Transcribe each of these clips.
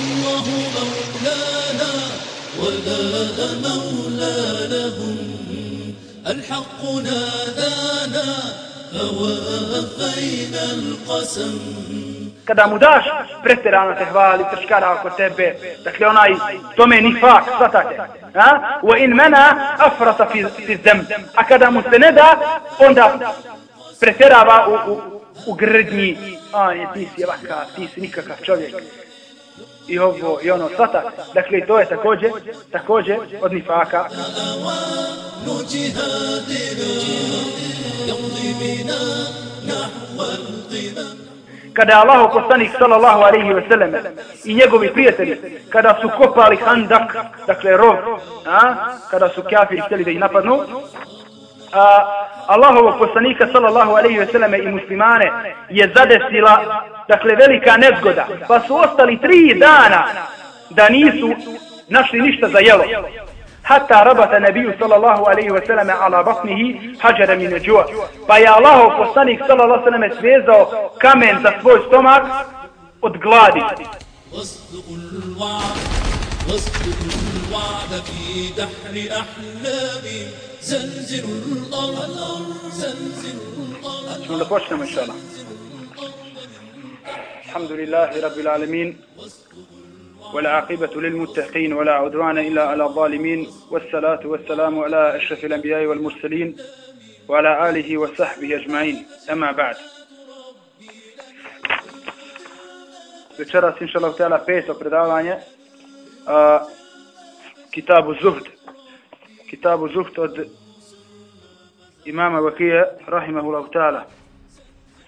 الله مولانا ولا مولى لهم الحق نادانا فوافينا القسم kada mu daš pretjerano te hvali, trškara oko tebe, dakle onaj, tome ni fak, svatate. A? Wa in mena afrata fi, fi zem. A kada mu se ne da, onda pretjerava u, u, u grdnji, a je, ti si ovakav, ti si nikakav čovjek. I ovo, i ono, svata. Dakle, to je također, također od nifaka. Kada je Allah poslanik sallallahu alaihi ve sellem i njegovi prijatelji, kada su kopali handak, dakle rov, a, kada su kafiri htjeli da ih napadnu, a, Allahovog poslanika sallallahu alaihi ve selleme i muslimane je zadesila dakle velika nezgoda pa su ostali tri dana da nisu našli ništa za jelo hatta rabata nabiju sallallahu alaihi ve selleme ala batnihi hađara min neđua pa je Allahov poslanik sallallahu alaihi ve selleme svezao kamen za svoj stomak od gladi واصدق الوعد في دحر أحلامي زلزل الأرض زلزل الأرض. إن شاء الله. الحمد لله رب العالمين والعاقبة للمتقين ولا عدوان إلا على الظالمين والصلاة والسلام على أشرف الأنبياء والمرسلين وعلى آله وصحبه أجمعين. أما بعد. Večeras, inša Allah, tjela peto predavanje a, kitabu Zuhd. Kitabu Zuhd od imama Vakije, rahimahullahu ta'ala.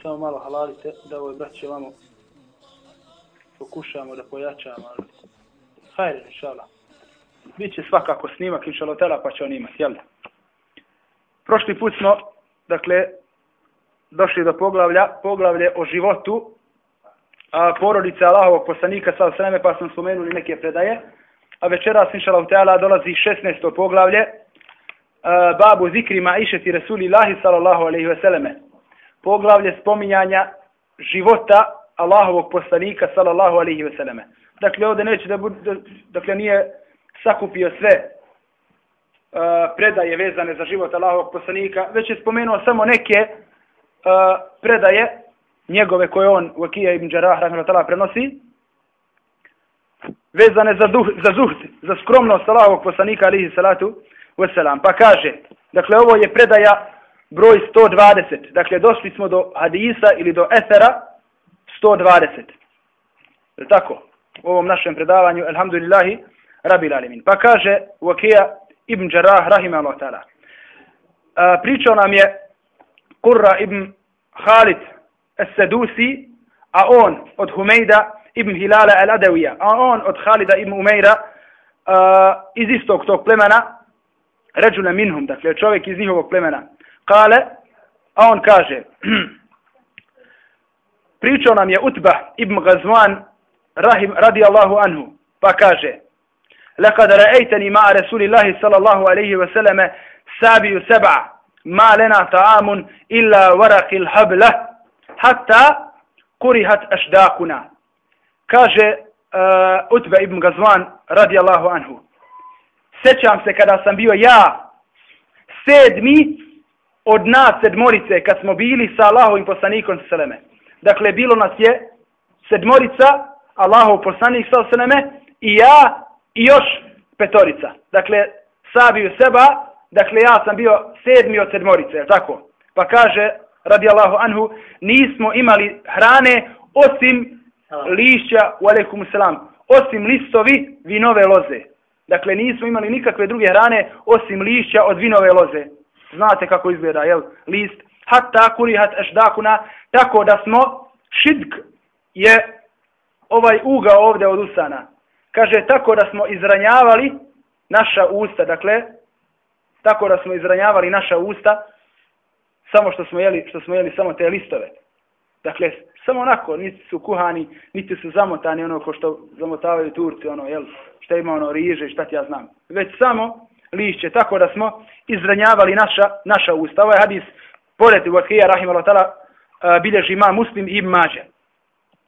Samo malo halalite da ovoj braći vamo pokušamo da pojačamo. Hajde, inša Allah. Biće svakako snimak, inša Allah, ta'ala, pa će on imati, jel da? Prošli put smo, dakle, došli do poglavlja, poglavlje o životu a, porodice Allahovog poslanika sa sveme, pa smo spomenuli neke predaje. A večeras, inšalav teala, dolazi 16. poglavlje e, babu zikrima išeti Resulillahi sallallahu alaihi veseleme. Poglavlje spominjanja života Allahovog poslanika sallallahu alaihi veseleme. Dakle, ovdje neće da bude, dakle, nije sakupio sve uh, predaje vezane za život Allahovog poslanika, već je spomenuo samo neke uh, predaje njegove koje on u ibn Đarah rahmetala prenosi, vezane za, duh, za zuhd, za skromnost Allahovog poslanika alihi salatu wasalam. Pa kaže, dakle ovo je predaja broj 120. Dakle, došli smo do hadisa ili do etera 120. Je tako? U ovom našem predavanju, alhamdulillahi, rabil alimin. Pa kaže Wakija ibn Đarah rahimahullah ta'ala. Pričao nam je Kurra ibn Khalid es-sadusi a on od Humejda ibn Hilala al-Adawija, a on od Khalida ibn Umeira uh, iz istog tog plemena, ređuna minhum, dakle čovjek iz njihovog plemena, kale, a on kaže, pričao nam je Utba ibn Gazwan rahim, radijallahu anhu, pa kaže, لقد رأيتني مع رسول الله صلى الله عليه وسلم سابي سبع ما لنا طعام إلا ورق الحبلة hatta kurihat ašdakuna. Kaže uh, Utbe ibn Gazvan radijallahu anhu. Sećam se kada sam bio ja sedmi od nas sedmorice kad smo bili sa Allahovim poslanikom Seleme. Dakle, bilo nas je sedmorica, Allahov poslanik sa Seleme i ja i još petorica. Dakle, sabiju seba, dakle ja sam bio sedmi od sedmorice, tako? Pa kaže radijallahu anhu, nismo imali hrane osim lišća, u alaikum osim listovi vinove loze. Dakle, nismo imali nikakve druge hrane osim lišća od vinove loze. Znate kako izgleda, jel? List. Hatta kurihat ešdakuna, tako da smo, šidk je ovaj ugao ovdje od usana. Kaže, tako da smo izranjavali naša usta, dakle, tako da smo izranjavali naša usta, samo što smo jeli, što smo jeli samo te listove. Dakle, samo onako, niti su kuhani, niti su zamotani ono ko što zamotavaju Turci, ono, jel, šta ima ono riže, šta ti ja znam. Već samo lišće, tako da smo izranjavali naša, naša usta. Ovo je hadis, pored Vakija, rahim Allah, tala, eh, bilježi ima muslim i mađe.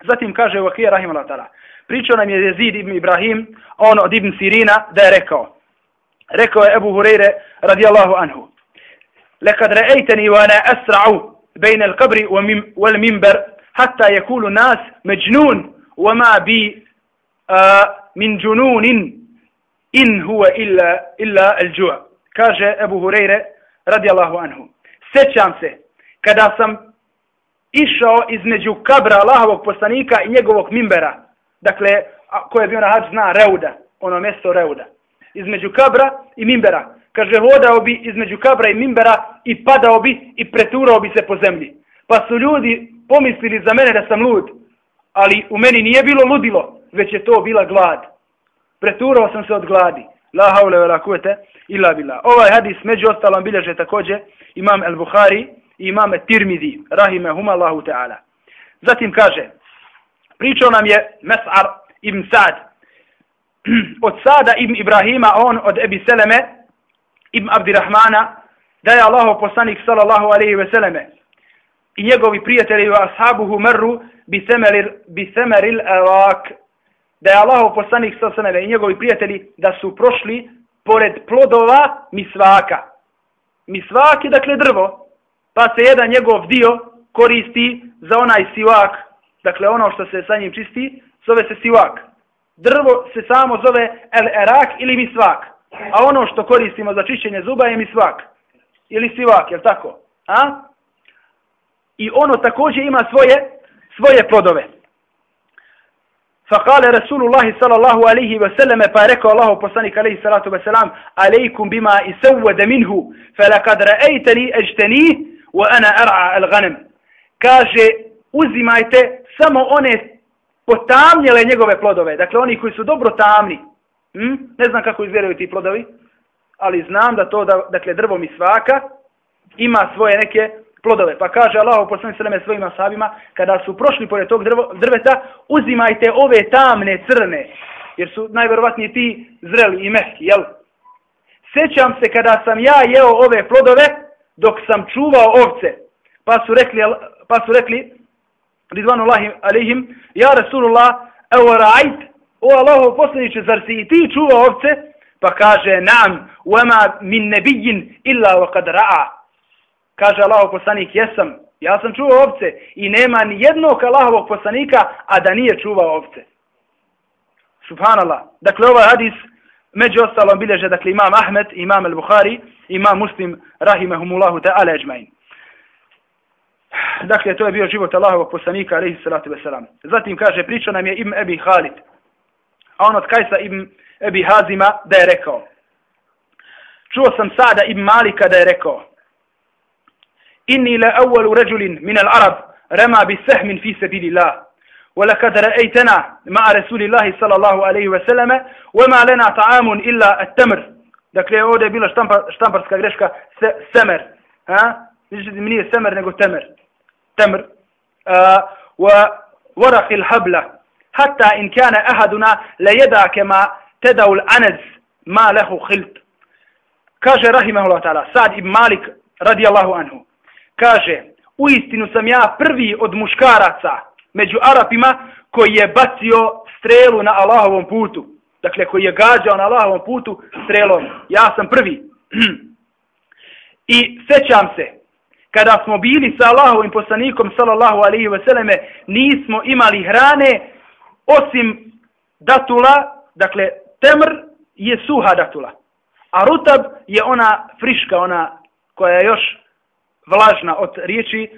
Zatim kaže Vakija Rahim Allah Pričao nam je Jezid ibn Ibrahim, on od Ibn Sirina, da je rekao. Rekao je Ebu Hureyre radijallahu anhu. Lekad re'ejteni wa ana asra'u bejne al-kabri wal mimber hatta yakulu nas majnun wama bi uh, min junun in huwa illa, illa al-ju' Kaže Abu Hureyre radijallahu anhu. Sećam se kada sam išao između kabra Allahovog poslanika i njegovog mimbera. Dakle, ko je bio na hađ zna Reuda, ono mjesto Reuda. Između kabra i mimbera. Kaže, hodao bi između kabra i mimbera i padao bi i preturao bi se po zemlji. Pa su ljudi pomislili za mene da sam lud. Ali u meni nije bilo ludilo, već je to bila glad. Preturao sam se od gladi. La haule ve la kuvete illa bila. Ovaj hadis među ostalom bilježe također imam El Bukhari imame Tirmidi, rahimehuma Allahu ta'ala. Zatim kaže, pričao nam je Mes'ar ibn Sad, od Sada ibn Ibrahima, on od Ebi Seleme, ibn Abdirahmana, da je Allah poslanik sallallahu alaihi ve selleme i njegovi prijatelji u ashabuhu merru bi semeril, bi semeril evak, da je Allahu poslanik sallallahu i njegovi prijatelji da su prošli pored plodova misvaka. Misvak je dakle drvo, pa se jedan njegov dio koristi za onaj sivak, dakle ono što se sa njim čisti, zove se sivak. Drvo se samo zove el erak ili misvak, a ono što koristimo za čišćenje zuba je misvak ili sivak, je tako? A? i ono također ima svoje svoje plodove. Fakale Rasulullah sallallahu alaihi wa sallam pa rekao Allahu poslanik alaihi salatu wa sallam alaikum bima isawwada minhu felakad raeitani ajtani wa ana ar'a al ghanem kaže uzimajte samo one potamnjele njegove plodove dakle oni koji su dobro tamni hm? ne znam kako izgledaju ti plodovi ali znam da to da, dakle drvo mi svaka ima svoje neke plodove pa kaže Allah poslanik sveme svojim ashabima kada su prošli pored tog drvo, drveta uzimajte ove tamne crne jer su najverovatnije ti zreli i mehki jel Sećam se kada sam ja jeo ove plodove, dok sam čuvao ovce, pa su rekli, pa su rekli, Ridvanu Allahi alihim, ja Rasulullah, evo rajt, o Allaho posljedniče, zar si i ti čuvao ovce? Pa kaže, nam, uema min nebijin illa wa kad ra'a. Kaže Allahov poslanik, jesam, ja sam čuvao ovce i nema ni jednog Allahovog poslanika, a da nije čuvao ovce. Subhanallah. Dakle, ovaj hadis, među ostalom bilježe, dakle, imam Ahmed, imam al-Bukhari, imam muslim rahimahumullahu ta'ala ajma'in. Dakle, to je bio život Allahovog poslanika, alaihi salatu wasalam. Zatim kaže, priča nam je Ibn Ebi Halid, a on od Kajsa Ibn Ebi Hazima da je rekao. Čuo sam Sada Ibn Malika da je rekao, إني لأول رجل من العرب رمى بسهم في سبيل الله ولقد رأيتنا مع رسول الله صلى الله عليه وسلم وما لنا طعام إلا التمر Dakle, ovdje je bila štampa, štamparska greška se, semer. Ha? Nije e semer, nego temer. Temr. وورق الحبلة حتى إن كان أحدنا ليدع كما تدع الأنز ما له خلط كاجة رحمه الله تعالى سعد بن مالك رضي الله عنه Kaže, u istinu sam ja prvi od muškaraca među Arapima koji je bacio strelu na Allahovom putu dakle koji je gađao na Allahovom putu strelom. Ja sam prvi. I sećam se, kada smo bili sa Allahovim poslanikom, sallallahu alaihi ve selleme, nismo imali hrane osim datula, dakle temr je suha datula. A rutab je ona friška, ona koja je još vlažna od riječi e,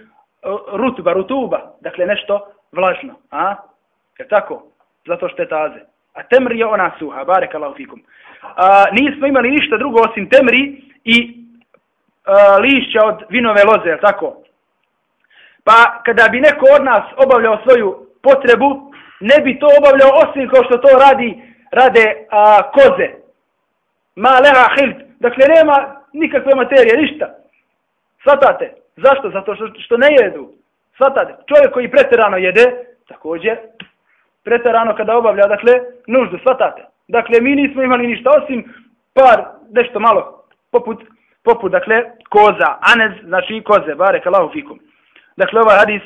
rutba, rutuba, dakle nešto vlažno. A? Je tako? Zato što je taze. A temri je ona suha, barek Allah fikum. A, nismo imali ništa drugo osim temri i a, lišća od vinove loze, je tako? Pa kada bi neko od nas obavljao svoju potrebu, ne bi to obavljao osim kao što to radi, rade a, koze. Ma leha hild. Dakle, nema nikakve materije, ništa. Svatate. Zašto? Zato što, što ne jedu. Svatate. Čovjek koji preterano jede, također, preterano kada obavlja, dakle, nuždu, svatate. Dakle, mi nismo imali ništa osim par, nešto malo, poput, poput, dakle, koza, anez, znači koze, bare, kalahu fikum. Dakle, ovaj hadis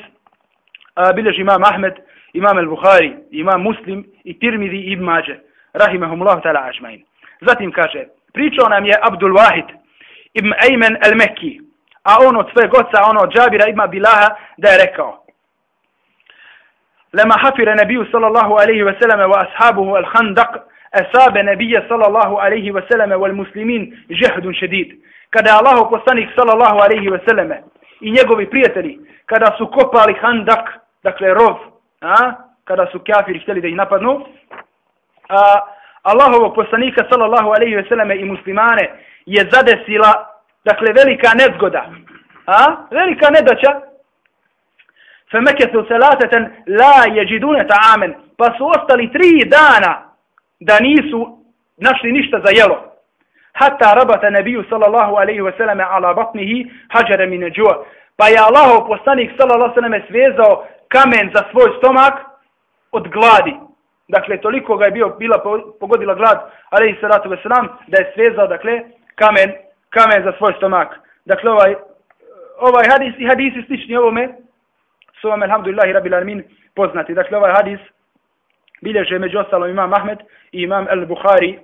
a, bilježi imam Ahmed imam al-Bukhari, imam Muslim i Tirmidhi i Ibn Mađe, rahimahumullahu ta'ala ažmain. Zatim kaže, pričao nam je Abdul Wahid ibn Ayman al-Mekki, a on od svojeg oca, ono od džabira ima bilaha da je rekao. Lema hafire nebiju sallallahu alaihi ve selleme wa ashabuhu al handak, esabe nebije sallallahu alaihi ve selleme wal muslimin žehdun šedid. Kada je Allah poslanik sallallahu alaihi ve selleme i njegovi prijatelji, kada su kopali handak, dakle rov, a, kada su kafiri htjeli da ih napadnu, a, Allahovog poslanika sallallahu alaihi ve selleme i muslimane je zadesila Dakle, velika nezgoda. A? Velika nedaća. Femeke su selateten la jeđidune ta amen. Pa su ostali tri dana da nisu našli ništa za jelo. Hatta rabata nebiju sallallahu alaihi ve selleme ala batnihi hađere mine džua. Pa je Allah poslanik sallallahu alaihi ve svezao kamen za svoj stomak od gladi. Dakle, toliko ga je bio, bila pogodila glad, alaihi salatu ve selam, da je svezao, dakle, kamen kamen za svoj stomak. Dakle, ovaj, ovaj hadis i hadisi slični ovome, su vam, alhamdulillahi, rabbil alamin, poznati. Dakle, ovaj hadis bilježe među ostalom imam Ahmed i imam al-Bukhari,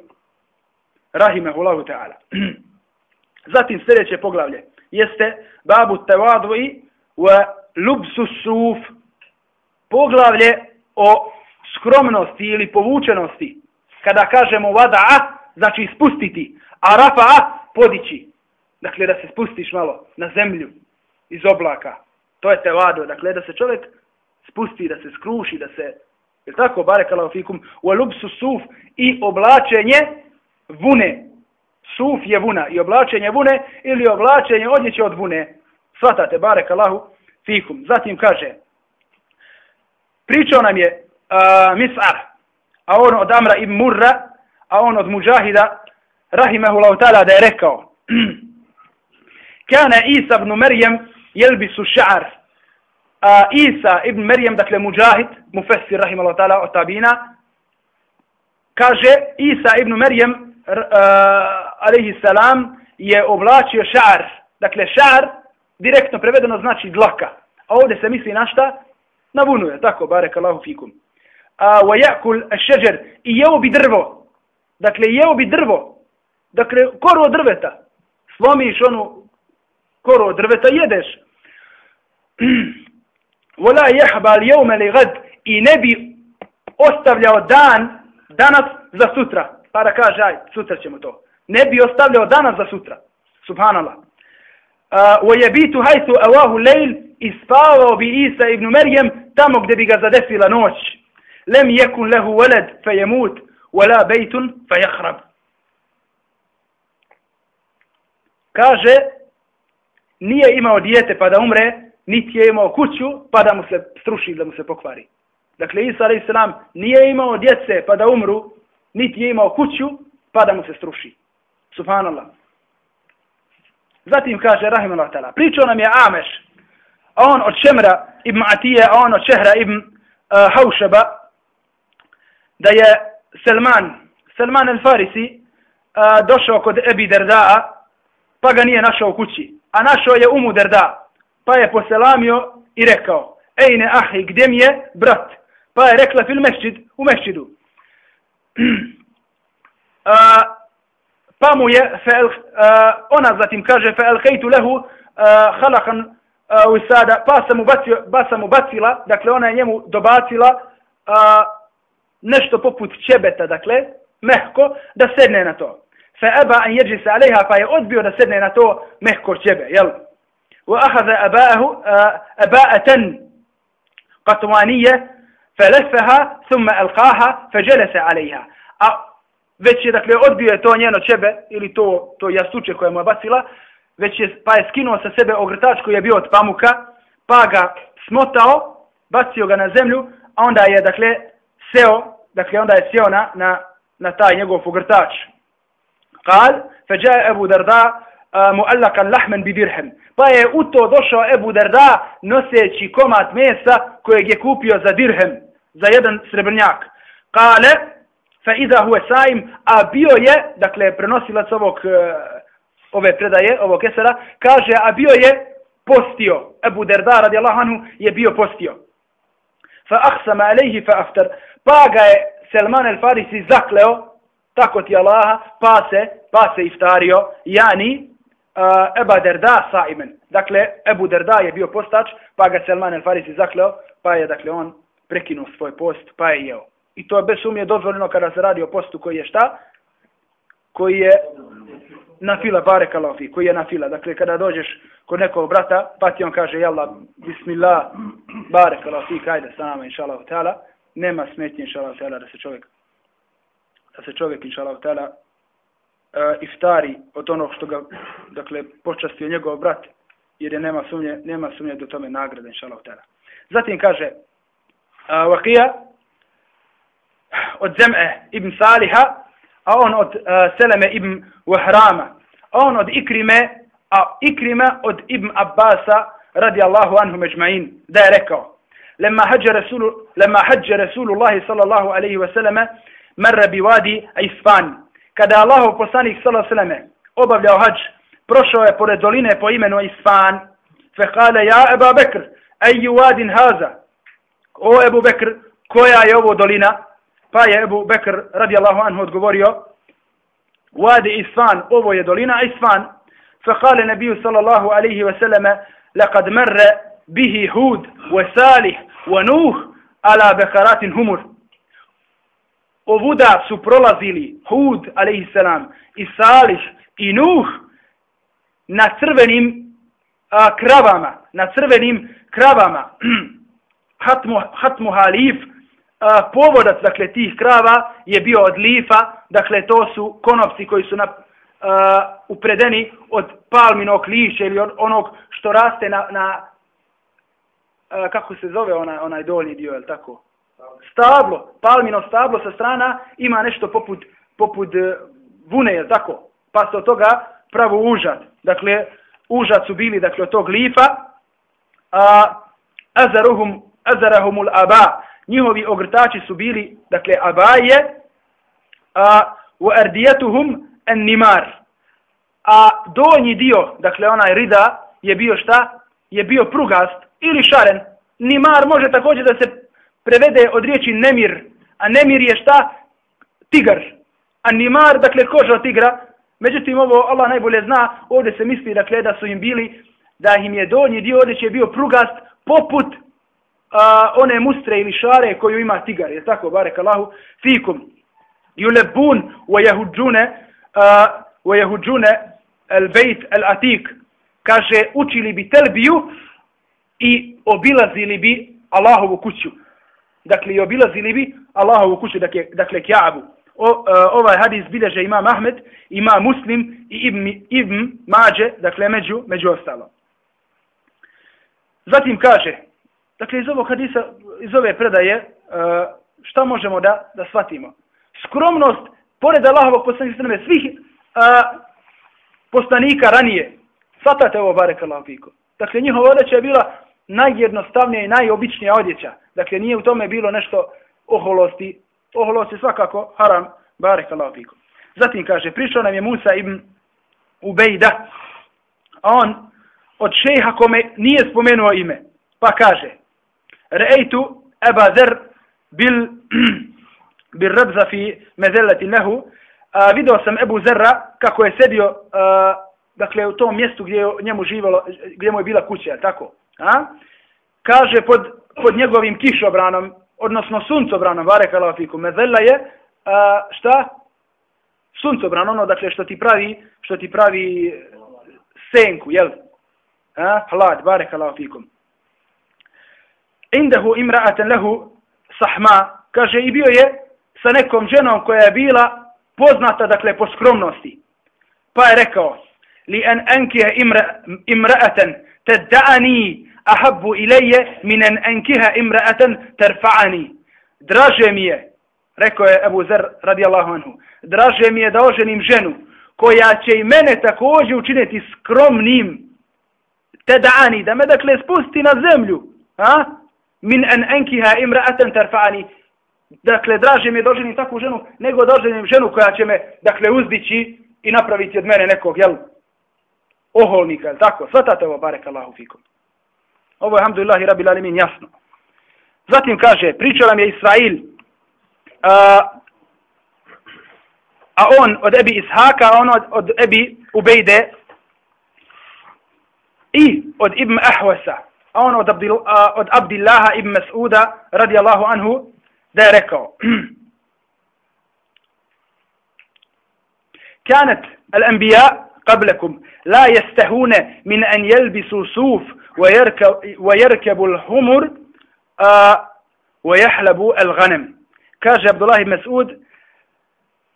rahimahullahu ta'ala. Zatim sljedeće poglavlje jeste babu tevadvi wa lubsu suf. Poglavlje o skromnosti ili povučenosti. Kada kažemo vada'a, znači spustiti, a rafa'a podići. Dakle, da se spustiš malo na zemlju iz oblaka. To je tevado. Dakle, da se čovjek spusti, da se skruši, da se... Je tako, Barekala fikum, u alubsu suf i oblačenje vune. Suf je vuna i oblačenje vune ili oblačenje odjeće od vune. Svatate, barekallahu fikum. Zatim kaže, pričao nam je uh, Mis'ar, a on od Amra ibn Murra, a on od Mujahida, rahimahullahu ta'ala, da je rekao, Kana Isa ibn Merjem jelbisu ša'ar. A Isa ibn Merjem, dakle Mujahid, mufessir rahimahullahu ta'ala od tabina, kaže Isa ibn Merijem, alaihi salam, je oblačio ša'ar. Dakle, ša'ar, direktno prevedeno znači dlaka. A ovdje se misli na šta? Na vunu je, tako, barek Allahu fikum. A wa yakul ash-shajar i jeo bi drvo. Dakle jeo bi drvo. Dakle koru od drveta. Slomiš onu koru od drveta jedeš. Vola jehba li jeume li gad i ne bi ostavljao dan danas za sutra. Pa da kaže, aj, sutra ćemo to. Ne bi ostavljao danas za sutra. Subhanallah. Wa yabitu haythu awahu layl ispavao bi Isa ibn Maryam tamo gdje bi ga zadesila noć. Lem yakun lahu walad fayamut wala baytun fayakhrab. Kaže nije imao dijete pa da umre, niti je imao kuću pa da mu se struši, da mu se pokvari. Dakle, Isa a.s. nije imao djece pa da umru, niti je imao kuću pa da mu se struši. Subhanallah. Zatim kaže, rahimahullah ta'ala, pričao nam je Ameš, a on od Šemra ibn Atije, a on od Šehra ibn uh, Haušaba, da je Selman, Selman el-Farisi, uh, došao kod Ebi Derdaa, pa ga nije našao u kući, a našao je Umu Derda, pa je poselamio i rekao, ejne ahi, gdje mi je brat? Pa je rekla fil mešćid, u mešćidu. pa mu je, fel, a, ona zatim kaže, fe el hejtu lehu halakan usada, pa sam, ubacio, pa sam ubacila, dakle ona je njemu dobacila a, nešto poput čebeta, dakle, mehko, da sedne na to fa aba an yajlis alayha fa pa yudbi wa sadna na to mehko čebe jel? Wa akhadha abaahu aba'atan qatwaniya falaffaha thumma alqaha fajalasa alayha a već je dakle odbio je to njeno čebe ili to to jastuče koje mu je bacila već je pa je skinuo sa sebe ogrtač koji je bio od pamuka pa ga smotao bacio ga na zemlju a onda je dakle seo dakle onda je sjeo na, na na taj njegov ogrtač. قال فجاء ابو درداء muallakan lahmen bi dirhem. Pa je u to došao Ebu Darda noseći komad mesa kojeg je kupio za dirhem, za jedan srebrnjak. Kale, fa iza huve saim, a bio je, dakle, prenosilac ovog, uh, ove predaje, ovog kesera, kaže, a bio je postio. Ebu Darda, radi Allahanu, je bio postio. fa ahsama alejhi fa aftar. Pa ga je Selman el Farisi zakleo, tako ti Allaha, pa se, pa se iftario, jani uh, eh, Eba Derda saimen. Dakle, Ebu Derda je bio postač, pa ga Selman el Farisi zakleo, pa je, dakle, on prekinuo svoj post, pa je jeo. I to je bez sumnje dozvoljeno kada se radi o postu koji je šta? Koji je na fila, bare kalofi, koji je na fila. Dakle, kada dođeš kod nekog brata, pa ti on kaže, jalla, bismillah, bare kalofi, kajde sa nama, inša Allah, ta'ala, nema smetnje, inša Allah, ta'ala, da se čovjek, da se čovjek, inša Allah, ta'ala, uh, iftari od onog što ga, dakle, počastio njegov brat, jer je nema sumnje, nema sumnje do tome nagrade, inša Allah, ta'ala. Zatim kaže, uh, Vakija, od Zem'e ibn Saliha, a on od uh, Seleme ibn Wahrama, a on od Ikrime, a Ikrime od ibn Abbasa, radi Allahu anhu međma'in, da je rekao, لما حج رسول لما حج رسول الله صلى الله عليه وسلم Merre bi vadi Isfan. Kada Allahov poslanik sallallahu alejhi ve selleme obavljao hadž, prošao je pored doline po imenu Isfan. Fe kale ja Ebu Bekr, ayu wadin haza? O Ebu Bekr, koja je ovo dolina? Pa je Ebu Bekr radijallahu anhu odgovorio: Wadi Isfan, ovo je dolina Isfan. Fe kale Nabi sallallahu alejhi ve selleme, laqad marra bihi Hud wa Salih wa Nuh ala bakaratin humur ovuda su prolazili Hud, alaihissalam, i Salih, i Nuh, na crvenim a, kravama, na crvenim kravama, hatmu, hatmu halif, a, povodac, dakle, tih krava je bio od lifa, dakle, to su konopci koji su na, a, upredeni od palminog lišća ili od onog što raste na, na a, kako se zove onaj, onaj dolji dio, je tako? Stablo, palmino stablo sa strana ima nešto poput, poput e, vune, je tako? Pa se od toga pravo užad. Dakle, užad su bili dakle, od tog lifa. A azaruhum, azarahumul aba. Njihovi ogrtači su bili, dakle, abaje. A u ardijetuhum en nimar. A donji dio, dakle, onaj rida, je bio šta? Je bio prugast ili šaren. Nimar može također da se prevede od riječi nemir, a nemir je šta? Tigar. A nimar, dakle, koža tigra. Međutim, ovo Allah najbolje zna, ovdje se misli, dakle, da su im bili, da im je donji dio odjeće bio prugast, poput a, one mustre ili šare koju ima tigar. Je tako, barek Allahu, fikum. Julebun wa jahudžune, wa jahudžune el bejt el atik. Kaže, učili bi telbiju i obilazili bi Allahovu kuću dakle i obilazili bi Allahovu kuću, dakle, dakle Kjaabu. O, uh, ovaj hadis bilježe imam Ahmed, imam Muslim i Ibn, Ibn Mađe, dakle među, među ostalo. Zatim kaže, dakle iz ovog hadisa, iz ove predaje, uh, šta možemo da, da shvatimo? Skromnost, pored Allahovog poslanika svih uh, poslanika ranije, shvatate ovo barek Allah Dakle, njihova odeća je bila najjednostavnija i najobičnija odjeća. Dakle, nije u tome bilo nešto oholosti. Oholost je svakako haram, barek Allah fikum. Zatim kaže, prišao nam je Musa ibn Ubejda, a on od šeha kome nije spomenuo ime, pa kaže, Rejtu Eba Zer bil, bil rabza fi mezelati lehu, a, video sam Ebu Zerra kako je sedio a, dakle, u tom mjestu gdje je njemu živalo, gdje mu je bila kuća, tako? A? Kaže pod, pod njegovim kišobranom, odnosno suncobranom, varekala kalafiku, mezella je, a, šta? Suncobran, ono, dakle, što ti pravi, što ti pravi senku, jel? A? Hlad, vare fikum. Indehu imra'aten lehu sahma, kaže, i bio je sa nekom ženom koja je bila poznata, dakle, po skromnosti. Pa je rekao, li en enkije imra, imra'aten tedda'ani ahabbu ilaje minen enkiha imra'atan terfa'ani. Draže mi je, rekao je Ebu Zer radijallahu anhu, draže mi je da oženim ženu koja će i mene također učiniti skromnim teda'ani, da me dakle spusti na zemlju, a? min en enkiha imra'atan terfa'ani. Dakle, draže mi je da oženim takvu ženu, nego da oženim ženu koja će me, dakle, uzdići i napraviti od mene nekog, jel, oholnika, jel tako? Svatate ovo, barek Allahu fikum. Ovo je, alhamdulillahi, rabbil alimin, jasno. Zatim kaže, pričao nam je Israil, a, a on od Ebi Ishaka, a on od, od Ebi Ubejde i od Ibn Ahwasa, a on od, Abdil, a, od Abdillaha ibn Mas'uda, radijallahu anhu, da je rekao, كانت الأنبياء قبلكم لا يستهون من أن يلبسوا صوف ويركب, ويركب الحمر آه ويحلبوا الغنم kaže Abdullah ibn Mas'ud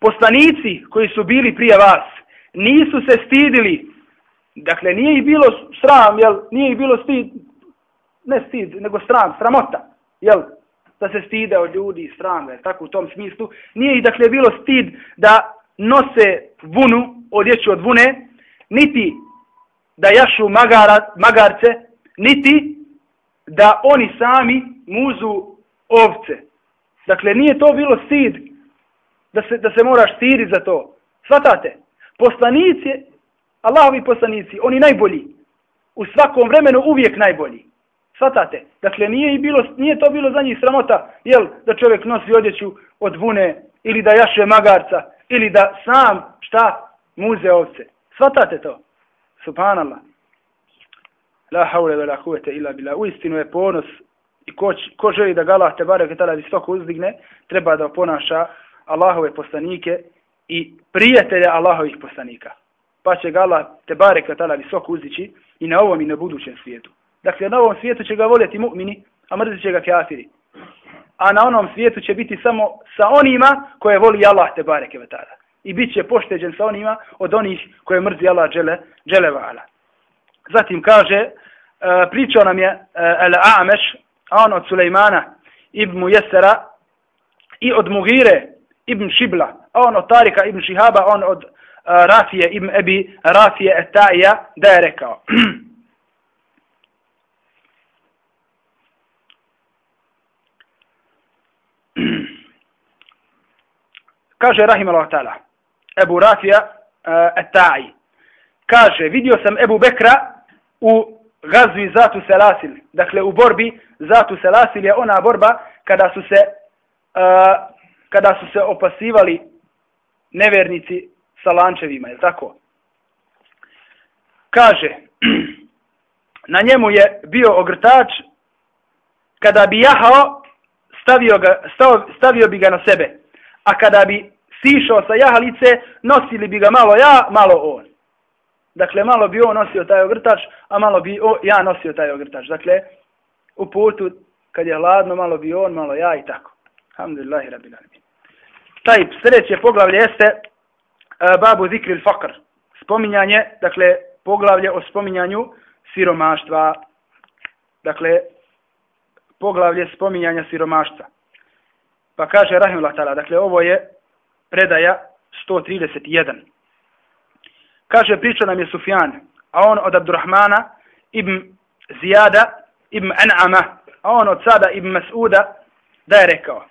poslanici koji su bili prije vas nisu se stidili dakle nije ih bilo sram jel nije ih bilo stid ne stid nego sram sramota jel da se stide od ljudi sram jel, tako u tom smislu nije ih dakle bilo stid da nose vunu odjeću od vune niti da jašu magara, magarce niti da oni sami muzu ovce Dakle, nije to bilo stid da se, da se moraš stidi za to. Svatate, poslanici, Allahovi poslanici, oni najbolji. U svakom vremenu uvijek najbolji. Svatate, dakle, nije, i bilo, nije to bilo za njih sramota, jel, da čovjek nosi odjeću od vune, ili da jaše magarca, ili da sam, šta, muze ovce. Svatate to. Subhanallah. La haule ve la kuvete illa bila. Uistinu je ponos i ko, ko želi da ga Allah te barek tada visoko uzdigne, treba da ponaša Allahove poslanike i prijatelje Allahovih poslanika. Pa će ga Allah te barek tada visoko uzdići i na ovom i na budućem svijetu. Dakle, na ovom svijetu će ga voljeti mu'mini, a mrzit će ga kafiri. A na onom svijetu će biti samo sa onima koje voli Allah te bareke vetara. I bit će pošteđen sa onima od onih koje mrzi Allah džele, džele vala. Zatim kaže, e, pričao nam je e, uh, Al-Ameš, a on od Sulejmana ibn Jesera i od Mugire ibn Šibla, a on od Tarika ibn Šihaba, on od e, Rafije ibn Ebi Rafije Etaija, da je rekao. kaže Rahimullah ta'ala, Ebu Rafija e, uh, Etaiji, kaže, vidio sam Ebu Bekra u gazvi zatu selasil. Dakle, u borbi zatu selasil je ona borba kada su se uh, kada su se opasivali nevernici sa lančevima, je tako? Kaže, na njemu je bio ogrtač, kada bi jahao, stavio, ga, stavio bi ga na sebe. A kada bi sišao sa jahalice, nosili bi ga malo ja, malo on. Dakle, malo bi on nosio taj ogrtač, a malo bi o, ja nosio taj ogrtač. Dakle, u putu, kad je hladno, malo bi on, malo ja i tako. Alhamdulillahi rabbi alamin. Taj sljedeće poglavlje jeste uh, babu zikri fakr. Spominjanje, dakle, poglavlje o spominjanju siromaštva. Dakle, poglavlje spominjanja siromaštva. Pa kaže Rahimullah ta'ala, dakle, ovo je predaja 131. Kaže, priča nam je Sufjan, a on od Abdurrahmana ibn Zijada ibn An'ama, a on od Sada ibn Mas'uda, da je rekao.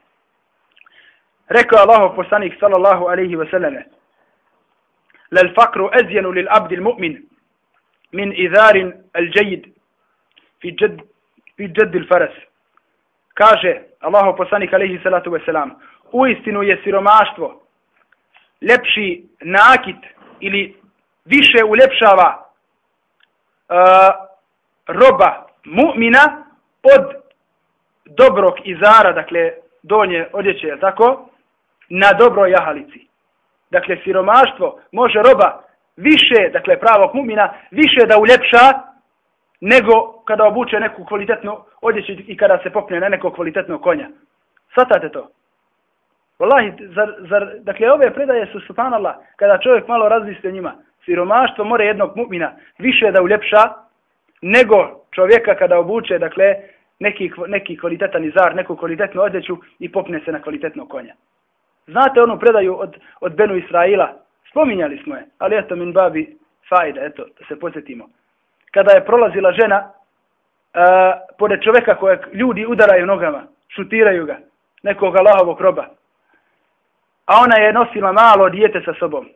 Rekao Allah poslanik sallallahu alaihi wa sallam, lal fakru ezjenu lil abdil mu'min min idharin al džajid fi džed fi džed il faras. Kaže Allahov poslanik alejhi salatu ve selam: u istinu je siromaštvo lepši nakit ili više uljepšava uh, roba mu'mina od dobrog izara, dakle donje odjeće, tako, na dobro jahalici. Dakle, siromaštvo može roba više, dakle pravog mu'mina, više da uljepša nego kada obuče neku kvalitetnu odjeću i kada se popne na nekog kvalitetnog konja. Svatate to? Wallahi, zar, zar, dakle, ove predaje su, subhanallah, kada čovjek malo razliste njima, siromaštvo more jednog mu'mina više da uljepša nego čovjeka kada obuče, dakle, neki, neki kvalitetan izar, neku kvalitetnu odjeću i popne se na kvalitetno konja. Znate onu predaju od, od Benu Israila? Spominjali smo je, ali eto min babi fajda, eto, da se posjetimo. Kada je prolazila žena uh, pored čovjeka kojeg ljudi udaraju nogama, šutiraju ga, nekog Allahovog roba, a ona je nosila malo dijete sa sobom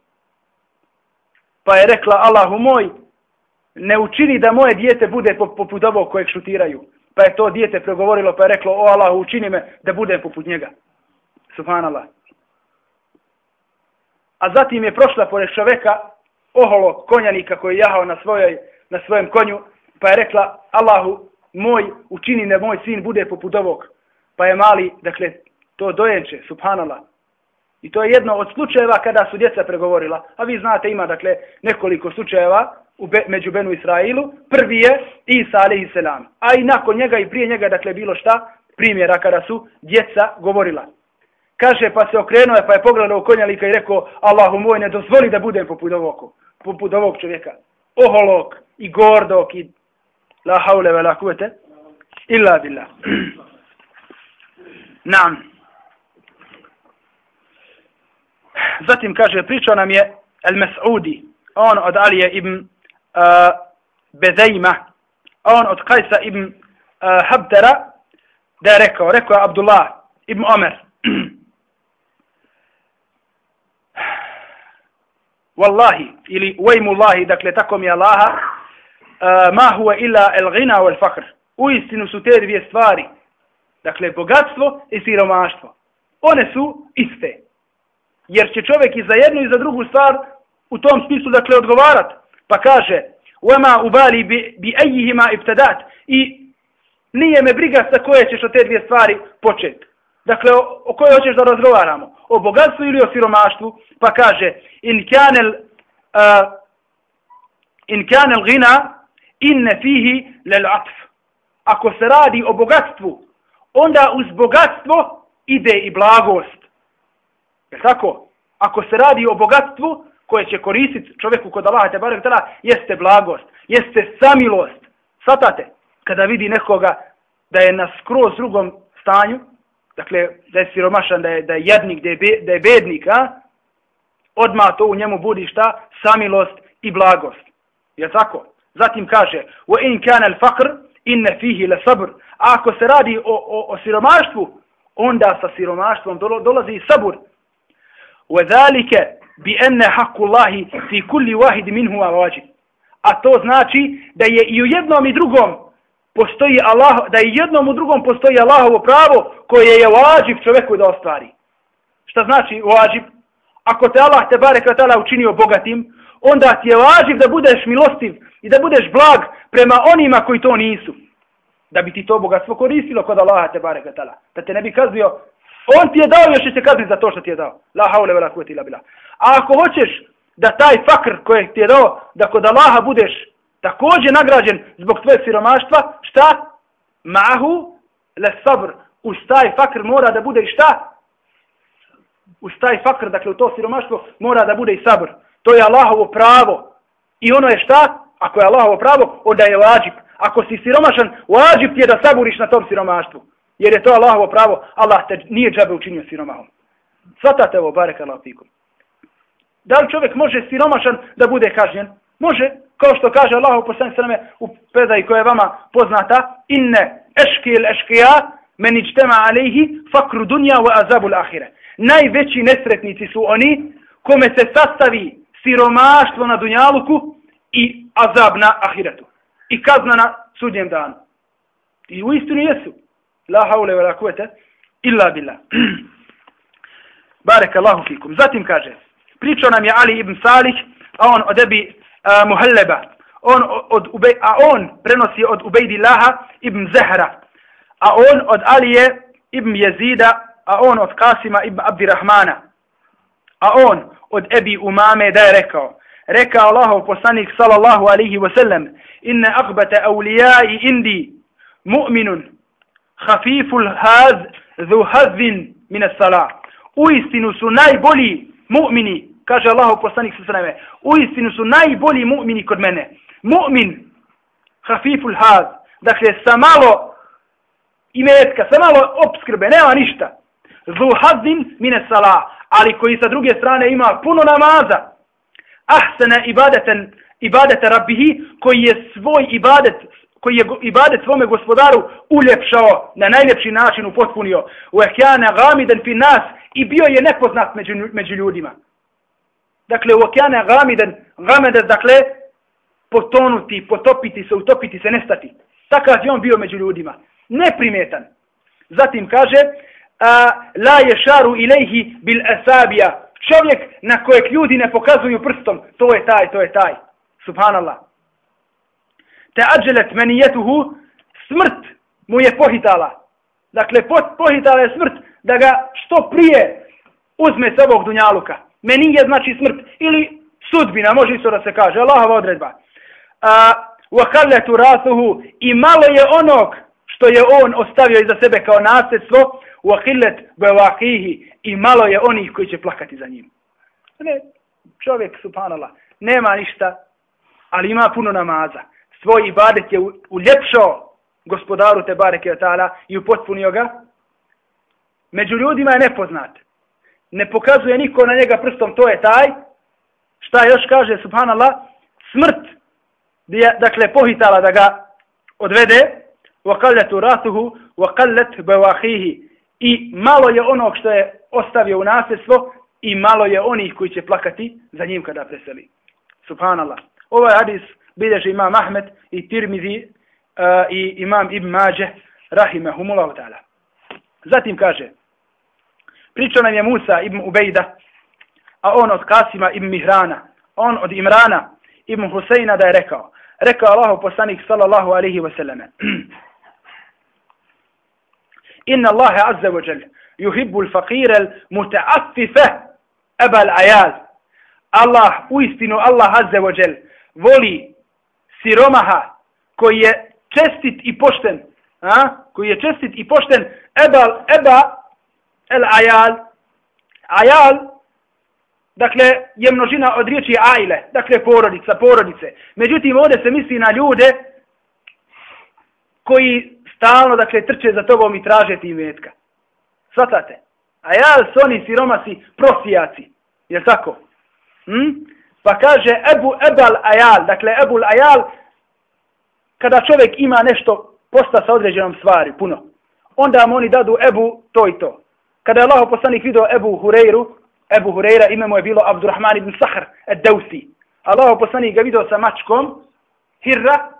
pa je rekla Allahu moj, ne učini da moje dijete bude poput ovog kojeg šutiraju. Pa je to dijete pregovorilo pa je reklo, o Allah, učini me da budem poput njega. Subhanallah. A zatim je prošla pored čoveka, oholo konjanika koji je jahao na, svojoj, na svojem konju, pa je rekla, Allahu, moj, učini da moj sin bude poput ovog. Pa je mali, dakle, to dojenče, subhanallah. I to je jedno od slučajeva kada su djeca pregovorila. A vi znate, ima, dakle, nekoliko slučajeva u be, među Benu Israilu. Prvi je Isa, alaihi selam. A i nakon njega i prije njega, dakle, bilo šta primjera kada su djeca govorila. Kaže, pa se okrenuo je, pa je pogledao u konjalika i rekao, Allahu moj, ne dozvoli da budem poput ovog, poput ovog čovjeka. Oholog i gordog i la haule ve la kuvete illa billah. Naam. Zatim kaže, pričao nam je El Mas'udi, on od Alije ibn uh, Bezejma, on od Kajsa ibn uh, Habdara, da je rekao, rekao je Abdullah ibn Omer, Wallahi, ili Wajmullahi, dakle, tako mi je Allaha, ma huwa illa el gina wal fakr. U istinu su te dvije stvari, dakle, bogatstvo i siromaštvo. One su iste. Jer će čovjek i za jednu i za drugu stvar u tom smislu, dakle, odgovarat. Pa kaže, وَمَا ubali bi, bi ejihima ibtadat. I nije me briga sa koje ćeš od te dvije stvari početi. Dakle, o, o kojoj hoćeš da razgovaramo? O bogatstvu ili o siromaštvu? Pa kaže, in kanel, uh, in kanel gina, inne fihi lel atf. Ako se radi o bogatstvu, onda uz bogatstvo ide i blagost. Je tako? Ako se radi o bogatstvu koje će koristiti čovjeku kod Allaha te barek tala, jeste blagost, jeste samilost. Svatate, kada vidi nekoga da je na skroz drugom stanju, dakle, da je siromašan, da je, da je jednik, da je, be, da je bednik, a? odmah to u njemu budi šta? Samilost i blagost. Je tako? Zatim kaže, wa in kana al-faqr inna fihi la sabr. Ako se radi o, o, o siromaštvu, onda sa siromaštvom dolazi i sabur. Wa zalika bi anna haqqu Allahi fi kulli wahid minhu wajib. A to znači da je i u jednom i drugom postoji Allah, da i jednom u drugom postoji Allahovo pravo koje je wajib čovjeku da ostvari. Šta znači wajib? Ako te Allah te barek učinio bogatim, onda ti je važiv da budeš milostiv i da budeš blag prema onima koji to nisu. Da bi ti to bogatstvo koristilo kod Allaha te bare gatala. Da te ne bi kaznio. On ti je dao još će te kazni za to što ti je dao. La haule vela kuveti la bila. A ako hoćeš da taj fakr koji ti je dao, da kod Allaha budeš također nagrađen zbog tvoje siromaštva, šta? Mahu le sabr. Uz taj fakr mora da bude i šta? Uz taj fakr, dakle u to siromaštvo, mora da bude i sabr. To je Allahovo pravo. I ono je šta? Ako je Allahovo pravo, onda je vađib. Ako si siromašan, vađib ti je da saburiš na tom siromaštvu. Jer je to Allahovo pravo. Allah te nije džabe učinio siromahom. Svatate ovo, barek Allah fikum. Da li čovjek može siromašan da bude kažnjen? Može. Kao što kaže Allah u poslani sveme u predaji koja je vama poznata. Inne eškil eškija meni čtema alejhi fakru dunja wa azabul ahire. Najveći nesretnici su oni kome se sastavi siromaštvo na dunjaluku i azab na ahiretu. I kazna na sudnjem danu. I u istinu jesu. La haule ve la kuvete illa billah. Barek Allahu fikum. Zatim kaže, pričao nam je Ali ibn Salih, a on od Ebi uh, Muhalleba. On od Ubej, a on prenosi od Ubejdillaha ibn Zahra. A on od Alije ibn Jezida, a on od Kasima ibn Abdirahmana. A on od Ebi Umame da je rekao, rekao Allahov poslanik sallallahu alihi wasallam, inne akbata awlijai indi mu'minun hafiful haz dhu hazin mine salah. U istinu su najbolji mu'mini, kaže Allahov poslanik sallallahu alihi u istinu su najbolji mu'mini kod mene. Mu'min hafiful haz, dakle sa malo imetka, sa malo obskrbe, nema ništa. Dhu hazin mine salah, ali koji sa druge strane ima puno namaza. Ahsana ibadeten, ibadete rabbihi, koji je svoj ibadet, koji je ibadet svome gospodaru uljepšao na najljepši način upotpunio. U okeana gamiden fi nas i bio je nepoznat među, među ljudima. Dakle, u okeana gamiden, gameden, dakle, potonuti, potopiti se, utopiti se, nestati. Takav je on bio među ljudima. Neprimetan. Zatim kaže, a, la ješaru ilaihi bil asabija. Čovjek na kojeg ljudi ne pokazuju prstom, to je taj, to je taj. Subhanallah. Te ađelet menijetuhu, smrt mu je pohitala. Dakle, pohitala je smrt da ga što prije uzme s ovog dunjaluka. Meni je znači smrt. Ili sudbina, može isto da se kaže. Allahova odredba. A, وَكَلَّتُ رَاسُهُ I malo je onog što je on ostavio iza sebe kao nasljedstvo. وَكِلَّتْ بَوَاقِهِ I malo je onih koji će plakati za njim. Ne, čovjek, subhanallah, nema ništa, ali ima puno namaza. Svoj ibadet je uljepšao gospodaru te bareke ta'ala i upotpunio ga. Među ljudima je nepoznat. Ne pokazuje niko na njega prstom, to je taj. Šta još kaže, subhanallah, smrt bi je, dakle, pohitala da ga odvede. وَقَلَّتُ رَاتُهُ وَقَلَّتْ بَوَاهِهِ I malo je onog što je ostavio u nasljedstvo i malo je onih koji će plakati za njim kada preseli. Subhanallah. Ovaj hadis bilježi imam Ahmed i Tirmizi uh, i imam Ibn Mađe rahimahumullahu ta'ala. Zatim kaže, pričao nam je Musa ibn Ubejda, a on od Kasima ibn Mihrana, on od Imrana ibn Huseina da je rekao, rekao Allahu poslanik sallallahu alaihi wasallam, inna Allahe azza wa jalla, yuhibbu al-faqira al-muta'affifa abal ayaz. Allah, u Allah azza wa jal, voli siromaha koji je čestit i pošten, a? koji je čestit i pošten, ebal, eba, el ajal, ajal, dakle, je množina od riječi ajle, dakle, porodica, porodice. Međutim, ovdje se misli na ljude koji stalno, dakle, trče za tobom i traže ti metka. Svatate? Ajal su oni siromasi prosijaci. Je tako? Hm? Pa kaže Ebu Ebal Ajal, dakle Ebul Ajal, kada čovjek ima nešto posta sa određenom stvari, puno, onda mu oni dadu Ebu to i to. Kada je Allah poslanik vidio Ebu Hureyru, Ebu Hureyra, ime mu je bilo Abdurrahman ibn Sahr, et Allah poslanik ga vidio sa mačkom, Hirra,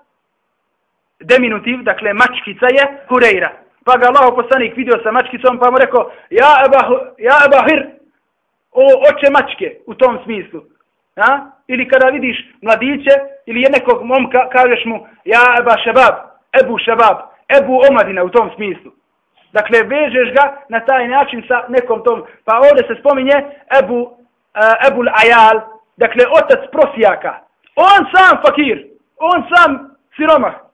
deminutiv, dakle mačkica je Hureyra. Pa ga Allah poslanik vidio sa mačkicom, pa mu rekao, ja Eba, ja Eba Hir, o oče mačke, u tom smislu. Ja? Ili kada vidiš mladiće, ili je nekog momka, kažeš mu, ja Eba Šebab, Ebu Šebab, Ebu Omladina u tom smislu. Dakle, vežeš ga na taj način sa nekom tom. Pa ovdje se spominje Ebu, uh, Ebul Ajal, dakle, otac prosijaka. On sam fakir, on sam siromah.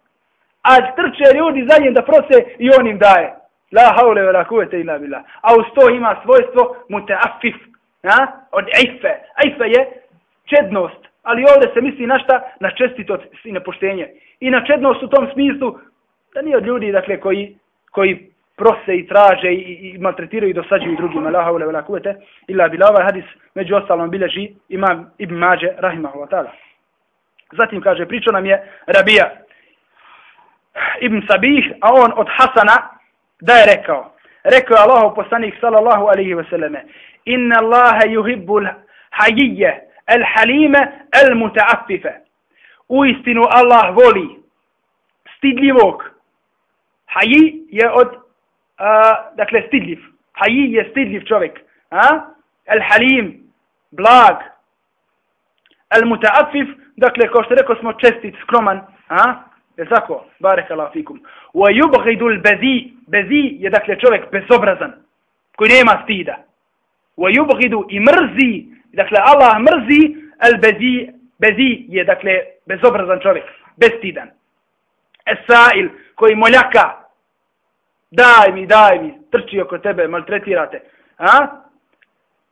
A trče ljudi za njim da prose i on im daje. La haule ve la kuvete ila bila. A uz to ima svojstvo muteafif. Ja? Od ejfe. Ejfe je čednost. Ali ovdje se misli na šta? Na čestitost i na poštenje. I na čednost u tom smislu da nije od ljudi dakle, koji, koji prose i traže i, i maltretiraju i dosađuju drugima. La haule vela kuvete. Illa bila ovaj hadis među ostalom bileži imam Ibn Mađe rahimahu wa ta'ala. Zatim kaže, pričao nam je Rabija Ibn Sabih, a on od Hasana da je rekao. Rekao je Allahu poslanik sallallahu alaihi wa selleme, Inna Allahe yuhibbul hajije el halime el mutaaffife. U istinu Allah voli stidljivog. Haji je od a, dakle, stidljiv. Haji je stidljiv čovjek. A? El halim, blag. El mutaafif, dakle, kao što rekao smo, čestit, skroman. A? Je tako? Barek Allah fikum. Wa yubghidul bezi. Bezi je, dakle, čovjek bezobrazan. Koji nema stida. Wa yubghidu i mrzi. Dakle, Allah mrzi el bezi. Bezi je, dakle, bezobrazan čovjek. Bestidan. Esail, koji moljaka, daj mi, daj mi, trči oko tebe, maltretirate. A?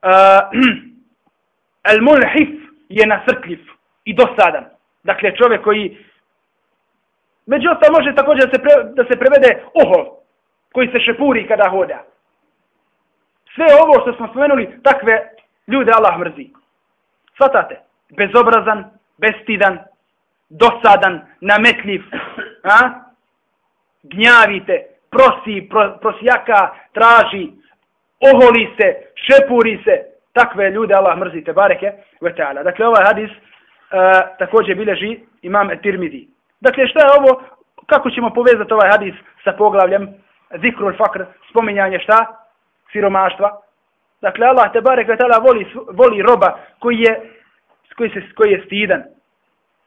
Uh, el mulhif je nasrtljiv i dosadan. Dakle, čovjek koji među ostal može također da se, pre, da se prevede oho, koji se šepuri kada hoda. Sve ovo što smo spomenuli, takve ljude Allah mrzi. Svatate? Bezobrazan, bestidan, dosadan, nametljiv. A? Gnjavite, prosi, pro, prosjaka, traži, oholi se, šepuri se, takve ljude Allah mrzite, bareke, vetala. Dakle, ovaj hadis uh, također bileži imam Tirmidi. Dakle, šta je ovo? kako ćemo povezati ovaj hadis sa poglavljem zikrul fakr, spominjanje šta? Siromaštva. Dakle, Allah te barek tala voli, voli roba koji je, koji, se, koji je stidan.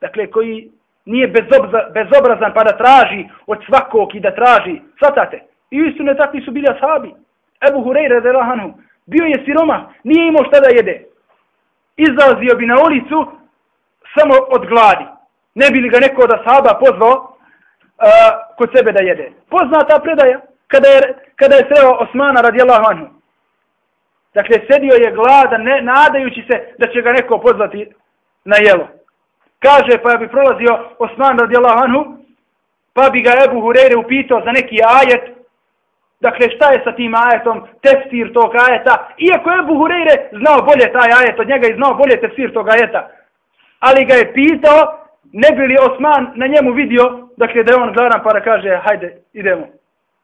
Dakle, koji nije bezobza, bezobrazan pa da traži od svakog i da traži. Svatate. I istine takvi su bili ashabi. Ebu Hureyre de Lahanu. Bio je siroma. Nije imao šta da jede. Izlazio bi na ulicu samo od gladi. Ne bi li ga neko od ashaba pozvao uh, kod sebe da jede. Poznata predaja kada je, kada je sreo Osmana radijallahu anhu. Dakle, sedio je gladan, ne, nadajući se da će ga neko pozvati na jelo. Kaže, pa bi prolazio Osman radijallahu anhu, pa bi ga Ebu Hureyre upitao za neki ajet. Dakle, šta je sa tim ajetom, tefsir tog ajeta. Iako Ebu Hureyre znao bolje taj ajet od njega i znao bolje tefsir tog ajeta. Ali ga je pitao, ne bi li Osman na njemu vidio, dakle, da je on gladan pa da kaže, hajde, idemo.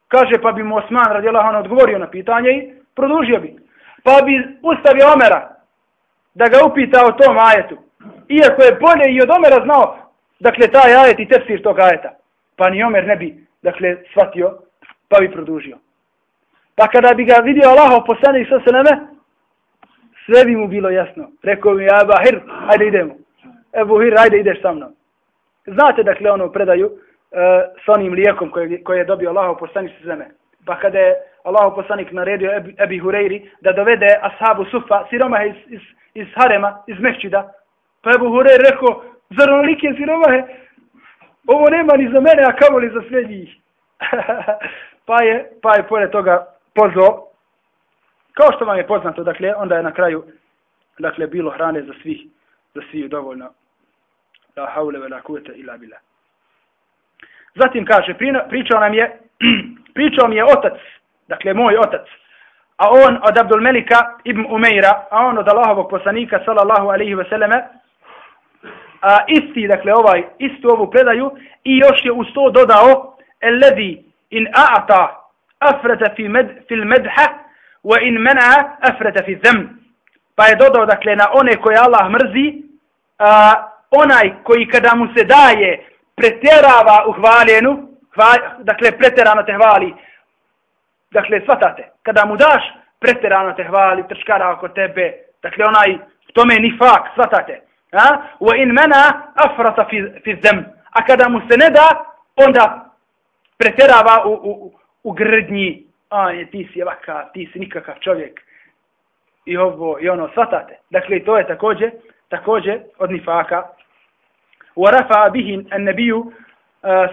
Kaže, pa bi mu Osman radijallahu anhu odgovorio na pitanje i produžio bi. Pa bi ustavio Omera da ga upita o tom ajetu iako je bolje i od Omera znao, dakle, taj ajet i tefsir tog ajeta. Pa ni Omer ne bi, dakle, shvatio, pa bi produžio. Pa kada bi ga vidio Allah poslanik sa sveme, sve bi mu bilo jasno. Rekao mi, Aba Hir, ajde idemo. Ebu Hir, ajde ideš sa mnom. Znate, dakle, ono predaju e, s onim lijekom koje, koje je dobio Allahov poslanik sa zeme. Pa kada je Allahov poslanik naredio Ebi, Ebi Hureyri da dovede ashabu Sufa, siromahe iz, iz, iz Harema, iz Mehčida, Pa Ebu Hureyri rekao, zar onolike siromahe, ovo nema ni za mene, a kamo li za sve njih. pa, je, pa je pored toga pozvao, kao što vam je poznato, dakle, onda je na kraju, dakle, bilo hrane za svih, za svih dovoljno La haule ve la kuvete ila bila. Zatim kaže, pričao nam je, pričao mi je otac, dakle, moj otac, a on od Abdul Melika ibn Umeira, a on od Allahovog poslanika, sallallahu alaihi ve selleme, a, isti, dakle, ovaj, istu ovu predaju i još je uz to dodao الذي in a'ata afrata fi med, fil medha wa in mena afrata fi zem. Pa je dodao, dakle, na one koje Allah mrzi, a, onaj koji kada mu se daje pretjerava u hvaljenu, hval, dakle, pretjerano te hvali, dakle, svatate, kada mu daš, pretjerano te hvali, trčkara oko tebe, dakle, onaj, tome ni fak, svatate, a? Wa in mena afrata fi fi zem. a kada mu se ne da onda preterava u u u grdnji. A je ti si ovaka ti si nikakav čovjek. I ovo i ono svatate dakle to je takođe takođe od nifaka wa rafa bihi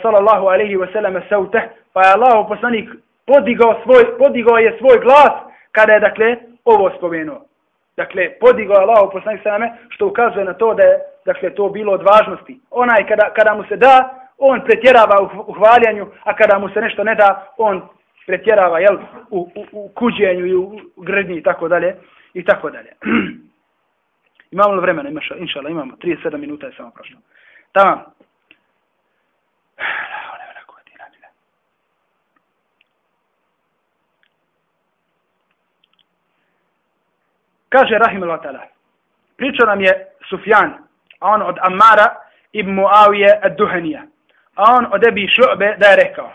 صلى الله عليه وسلم alejhi ve sellem pa je Allah poslanik podigao svoj podigao je svoj glas kada je dakle ovo spomenuo Dakle, podigao je Allah poslanik sveme, što ukazuje na to da je dakle, to bilo od važnosti. Onaj kada, kada mu se da, on pretjerava u, u hvaljanju, a kada mu se nešto ne da, on pretjerava jel, u, u, u kuđenju i u grdnji i tako dalje. I tako dalje. imamo li vremena? Imaš, inšala, imamo. 37 minuta je samo prošlo. Tamam. Kaže Rahim ta'ala, pričao nam je Sufjan, a on od Amara ibn Muawije ad-Duhanija, a on od Ebi Šu'be da je rekao,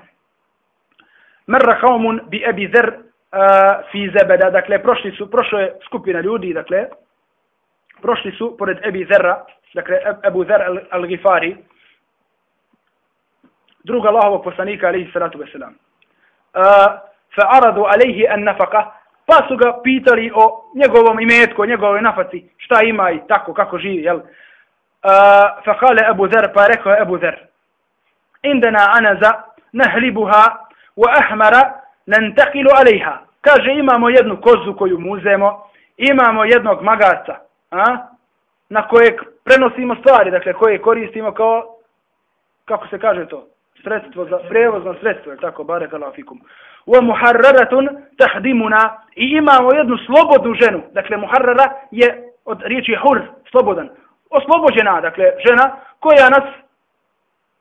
Mrra kaumun bi Ebi Zer uh, fi Zebeda, dakle, prošli su, prošlo je skupina ljudi, dakle, prošli su pored Ebi Zerra, dakle, Ebu Zer al-Gifari, druga Allahovog poslanika, alaihi salatu wasalam. Uh, fa aradu alaihi an nafaka, Pa su ga pitali o njegovom imetku, o njegovoj nafaci, šta ima i tako, kako živi, jel? Uh, fa kale Ebu Zer, pa je rekao Ebu Zer, indena anaza nahlibuha wa ahmara nantakilu alejha. Kaže, imamo jednu kozu koju muzemo, imamo jednog magaca, a? Na koje prenosimo stvari, dakle, koje koristimo kao, kako se kaže to, sredstvo za prevozno sredstvo, je tako, barek alafikum wa muharraratun tahdimuna. I imamo jednu slobodnu ženu. Dakle muharrara je od riječi hur slobodan. Oslobođena dakle žena koja nas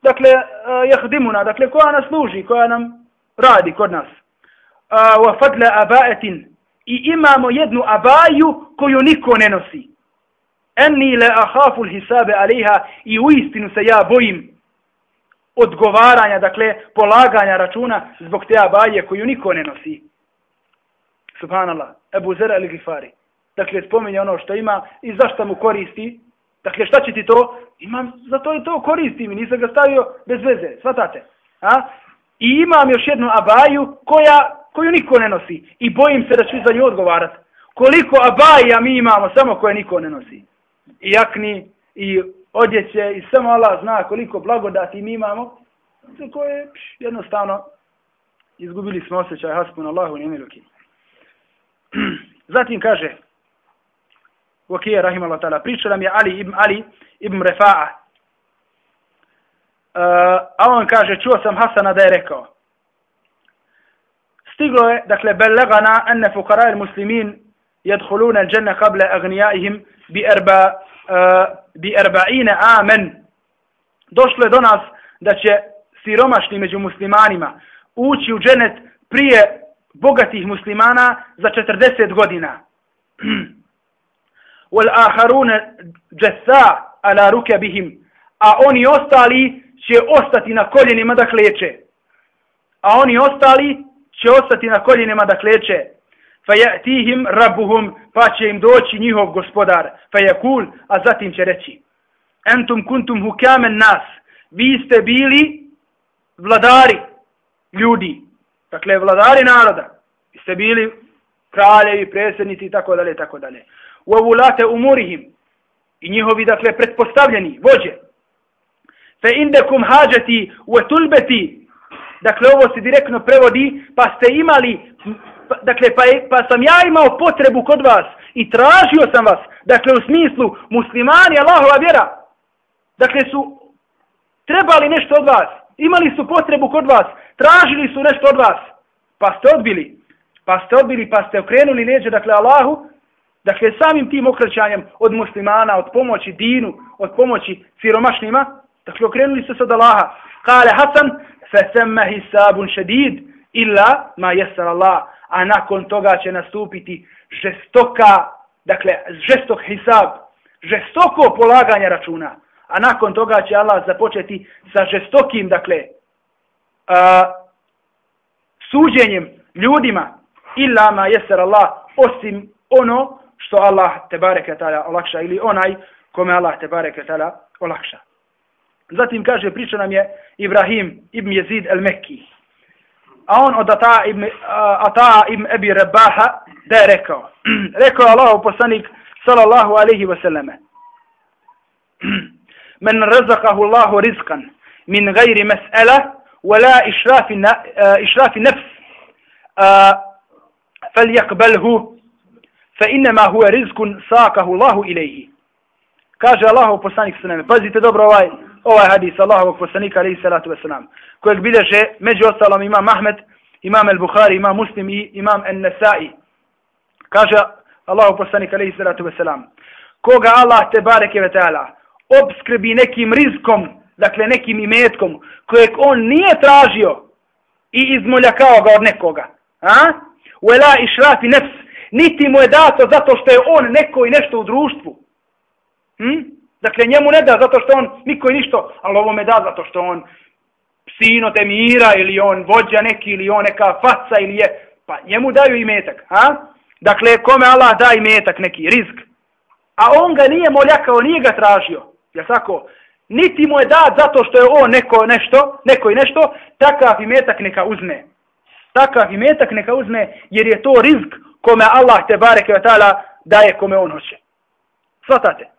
dakle eh, jahdimuna dakle koja nas služi koja nam radi kod nas. Eh, wa fadla abaetin i imamo jednu abaju koju niko ne nosi enni le ahaful hisabe aliha i uistinu se ja bojim odgovaranja, dakle, polaganja računa zbog te abaje koju niko ne nosi. Subhanallah, Ebu Zer el Gifari. Dakle, spominje ono što ima i zašto mu koristi. Dakle, šta će ti to? Imam, za to i to koristim i nisam ga stavio bez veze, svatate. A? I imam još jednu abaju koja, koju niko ne nosi. I bojim se da ću za nju odgovarati. Koliko abaja mi imamo samo koje niko ne nosi. I jakni, i odjeće, i samo Allah zna koliko blagodati mi imamo. Za koje jednostavno izgubili smo osjećaj haspun Allahu njemiluki. Zatim kaže, Vakije rahimahullah ta'ala, priča nam je Ali ibn Ali ibn Refa'a. Uh, e, a on kaže, čuo sam Hasana da je rekao, stiglo je, dakle, belegana enne fukara il muslimin jedhuluna il dženne kable agnijaihim bi, erba, uh, bi erbaine amen. Došlo je do nas da će siromašni među muslimanima ući u dženet prije bogatih muslimana za 40 godina. wal akharuna jassa ala rukabihim a oni ostali će ostati na koljenima da kleče a oni ostali će ostati na koljenima da kleče fa rabbuhum pa će im doći njihov gospodar. Fa a zatim će reći entum kuntum hukamen nas. Vi ste bili vladari ljudi dakle vladari naroda. Vi ste bili kraljevi, predsjednici i tako dalje, tako dalje. U avulate umurihim. I njihovi, dakle, pretpostavljeni, vođe. Fe indekum hađati u etulbeti, dakle, ovo se direktno prevodi, pa ste imali, pa, dakle, pa, pa sam ja imao potrebu kod vas i tražio sam vas, dakle, u smislu muslimani, Allahova vjera, dakle, su trebali nešto od vas, imali su potrebu kod vas, tražili su nešto od vas, pa ste odbili, pa ste odbili, pa ste okrenuli leđe, dakle, Allahu, Dakle, samim tim okrećanjem od muslimana, od pomoći dinu, od pomoći siromašnima, dakle, okrenuli se od Allaha. Kale Hasan, fe semme hisabun šedid, illa ma jesar Allah. A nakon toga će nastupiti žestoka, dakle, žestok hisab, žestoko polaganje računa. A nakon toga će Allah započeti sa žestokim, dakle, a, suđenjem ljudima, illa ma jesar Allah, osim ono što Allah te bareke tala olakša ili onaj kome Allah te bareke tala olakša. Zatim kaže priča nam je Ibrahim ibn Jezid el-Mekki A on od Ata ibn, Ata ibn Ebi Rebaha da je rekao. rekao Allah poslanik sallallahu alaihi wa sallam. Men razakahu Allahu rizkan min gajri mes'ela wala išrafi, na, uh, išrafi nefs uh, فليقبله fa inma huwa rizqun saqahu Allahu ilayhi. Kaže Allahu poslanik sallallahu Pazite dobro ovaj ovaj hadis Allahovog poslanika alejhi salatu vesselam, kojeg bilježe među ostalom imam Ahmed, imam al-Bukhari, imam Muslim i imam an-Nasa'i. Kaže Allahu poslanik alejhi salatu vesselam, koga Allah te bareke ve taala obskrbi nekim rizkom, dakle nekim imetkom kojeg on nije tražio i izmoljakao ga od nekoga, a? Wala ishrafi nafs niti mu je dato zato što je on neko i nešto u društvu. Hm? Dakle, njemu ne da zato što on niko i ništo, ali ovo me da zato što on sino temira ili on vođa neki ili on neka faca ili je, pa njemu daju i metak. Ha? Dakle, kome Allah da i metak neki rizk, a on ga nije moljakao, nije ga tražio. Ja tako, niti mu je dat zato što je on neko nešto, neko i nešto, takav i metak neka uzme. Takav i metak neka uzme jer je to rizk kome Allah te bareke ve taala daje kome on hoće. Svatate.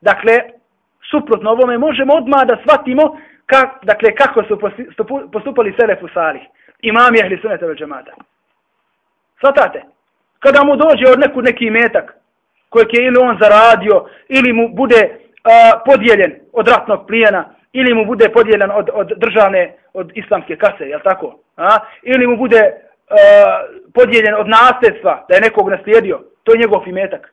Dakle, suprotno ovome možemo odmah da shvatimo ka, dakle, kako su postupali selefu salih. Imam jehli suneta vel džemata. Svatate. Kada mu dođe od neku neki metak kojeg je ili on zaradio ili mu bude a, podijeljen od ratnog plijena ili mu bude podijeljen od, od državne, od islamske kase, je tako? A? Ili mu bude a, podijeljen od nasljedstva, da je nekog naslijedio, to je njegov imetak.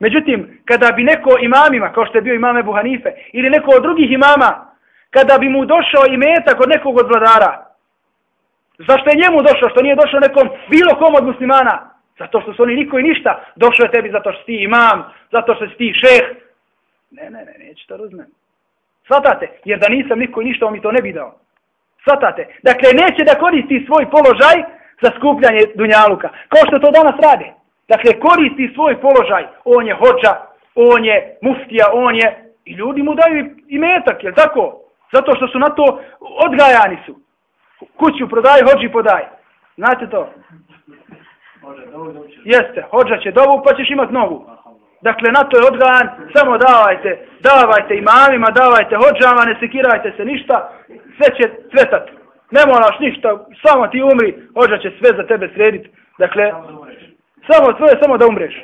Međutim, kada bi neko imamima, kao što je bio imam Ebu Hanife, ili neko od drugih imama, kada bi mu došao imetak od nekog od vladara, zašto je njemu došao, što nije došao nekom bilo kom od muslimana? Zato što su oni niko i ništa, došao je tebi zato što si imam, zato što si ti šeh. Ne, ne, ne, neće to razumeti. Svatate? Jer da nisam niko i ništa on mi to ne bi dao. Svatate? Dakle, neće da koristi svoj položaj za skupljanje dunjaluka. Kao što to danas rade. Dakle, koristi svoj položaj. On je hođa, on je muftija, on je... I ljudi mu daju i metak, jel tako? Zato što su na to odgajani su. Kuću prodaj, hođi podaj. Znate to? Jeste, hođa će dovu pa ćeš imat novu. Dakle, na to je odgajan, samo davajte, davajte imamima, davajte hođama, ne sekirajte se ništa, sve će cvetat. Ne moraš ništa, samo ti umri, hođa će sve za tebe sredit. Dakle, samo tvoje, samo da umreš.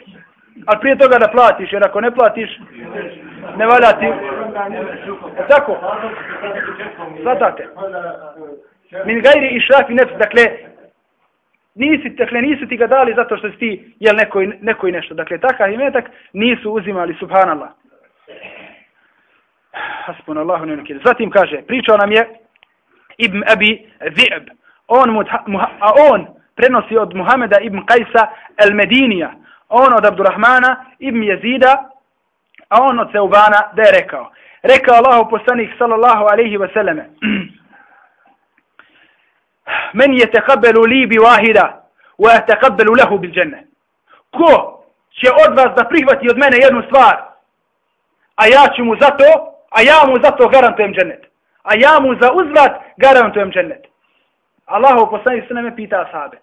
Ali prije toga da platiš, jer ako ne platiš, ne valja ti. E tako? Zatate. Min gajri i šrafi nefs, dakle, nisi, dakle, nisu ti ga dali zato što si ti, jel, neko, neko i nešto. Dakle, takav imetak nisu uzimali, subhanallah. Hasbun Allahu ne Zatim kaže, pričao nam je Ibn Abi Zi'b. On, a on prenosi od Muhameda Ibn Kajsa El Medinija. On od Abdurrahmana Ibn Jezida, a on od Seubana da je rekao. Rekao Allahu poslanik sallallahu alaihi wa sallam. Men je tekabelu li bi wahida, wa je tekabelu lehu bil dženne. Ko će od vas da prihvati od mene jednu stvar, a ja ću mu za to, a ja mu za to garantujem džennet. A ja mu za uzvrat garantujem džennet. Allahu poslanik se me pita sahabe.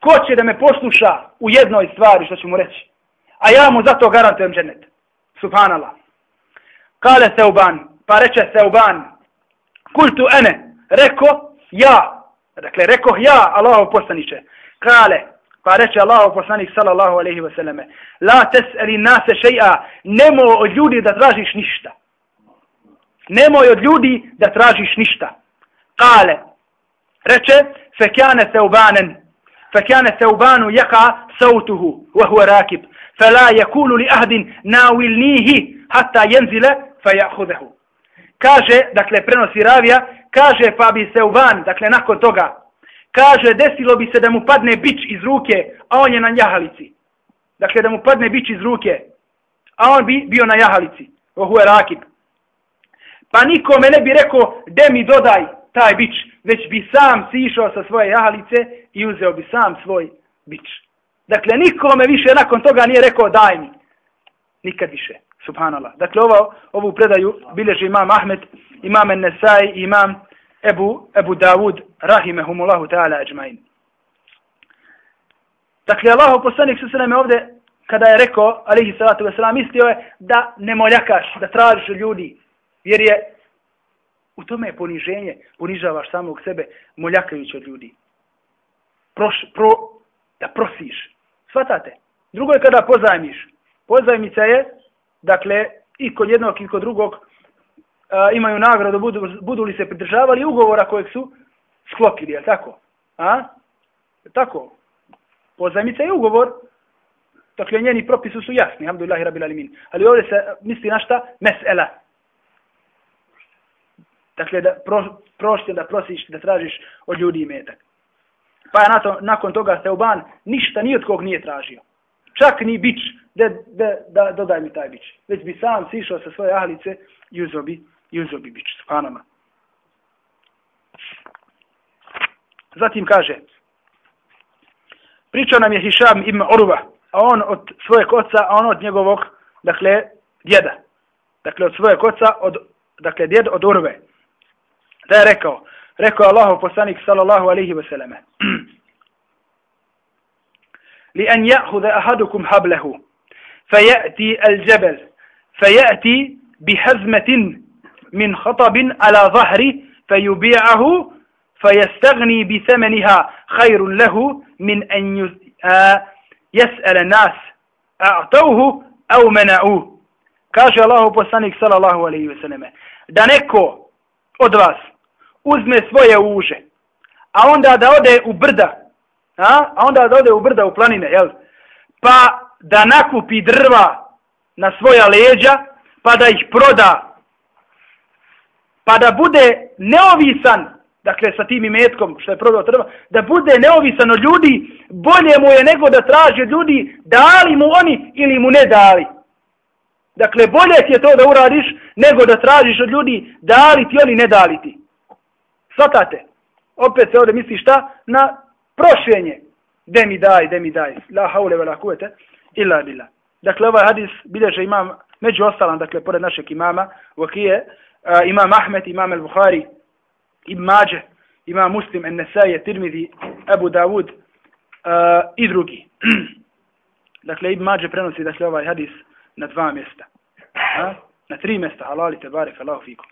Ko će da me posluša u jednoj stvari što ću mu reći? A ja mu zato garantujem džennet. Subhanallah. Kale Seuban, pa reče Seuban, kultu ene, reko ja, Dakle, reko ja, Allahov poslaniće. Kale, pa reče Allahov poslanik, sallallahu alaihi wasallame, la teseli nase šeja, nemoj od ljudi da tražiš ništa. Nemoj od ljudi da tražiš ništa. Kale, reče, fekjane seubanen, فكان ثوبان يقع sautuhu, وهو راكب فلا yakulu li ناولنيه nawilnihi hatta فيأخذه. Kaže, dakle, prenosi ravija, kaže pa bi se uvan, dakle nakon toga, kaže desilo bi se da mu padne bić iz ruke, a on je na jahalici. Dakle da mu padne bić iz ruke, a on bi bio na jahalici. Ohu je rakib. Pa nikome ne bi rekao, de mi dodaj taj bić, već bi sam sišao sa svoje jahalice i uzeo bi sam svoj bić. Dakle, nikome više nakon toga nije rekao daj mi. Nikad više. Subhanallah. Dakle, ovo, ovu predaju bileži imam Ahmed, imam Nesai, imam Ebu, Ebu Dawud, rahimehumullahu ta'ala ajmain. Dakle, Allah poslanik su se nam ovde, kada je rekao, alihi salatu wasalam, mislio je da ne moljakaš, da tražiš od ljudi, jer je u tome je poniženje, ponižavaš samog sebe, moljakajući od ljudi. Proš, pro, da prosiš. Svatate. Drugo je kada pozajmiš. Pozajmica je dakle, i kod jednog i kod drugog a, imaju nagradu, budu, budu li se pridržavali ugovora kojeg su sklopili, je tako? A? Tako. Pozajmica je ugovor, dakle, njeni propisi su jasni, alhamdulillahi rabbil alimin. Ali ovdje se misli na šta? Mesela. Dakle, da pro, prošte, da prosiš, da tražiš od ljudi imetak. Pa je nato, nakon toga se uban ništa ni od kog nije tražio. Čak ni bić, da, da, da dodaj mi taj bić. Već bi sam sišao sa svoje ahlice i uzeo bi, i uzeo bi bić. Spanama. Zatim kaže, pričao nam je Hišam ibn Oruba, a on od svojeg oca, a on od njegovog, dakle, djeda. Dakle, od svojeg oca, od, dakle, djed od Urve. Da je rekao, rekao Allahu poslanik, sallallahu alihi wasallam, li an ja'huda ahadukum hablehu, فيأتي الجبل فيأتي بحزمة من خطب على ظهره فيبيعه فيستغني بثمنها خير له من أن يسأل الناس أعطوه أو منعوه kaže Allahu poslanik sallallahu alejhi ve selleme da neko od vas uzme svoje uže a onda da ode u brda a, a onda da ode u brda u planine jel pa da nakupi drva na svoja leđa, pa da ih proda, pa da bude neovisan, dakle sa tim imetkom što je prodao drva, da bude neovisan od ljudi, bolje mu je nego da traži od ljudi dali mu oni ili mu ne dali. Dakle, bolje ti je to da uradiš nego da tražiš od ljudi dali ti oni ne dali ti. Svatate. Opet se ovdje misli šta? Na prošljenje. De mi daj, de mi daj. La haule ve la kuvete. Illa billah. Dakle, ovaj hadis bilježe imam, među ostalan, dakle, pored našeg imama, vakije, uh, imam Ahmed, imam al-Bukhari, ibn Mađe, imam Muslim, en-Nesaje, Tirmidhi, Abu Dawud uh, i drugi. dakle, ibn Mađe prenosi, dakle, ovaj hadis na dva mjesta. A? Na tri mjesta, halali te barek, Allahu fikum.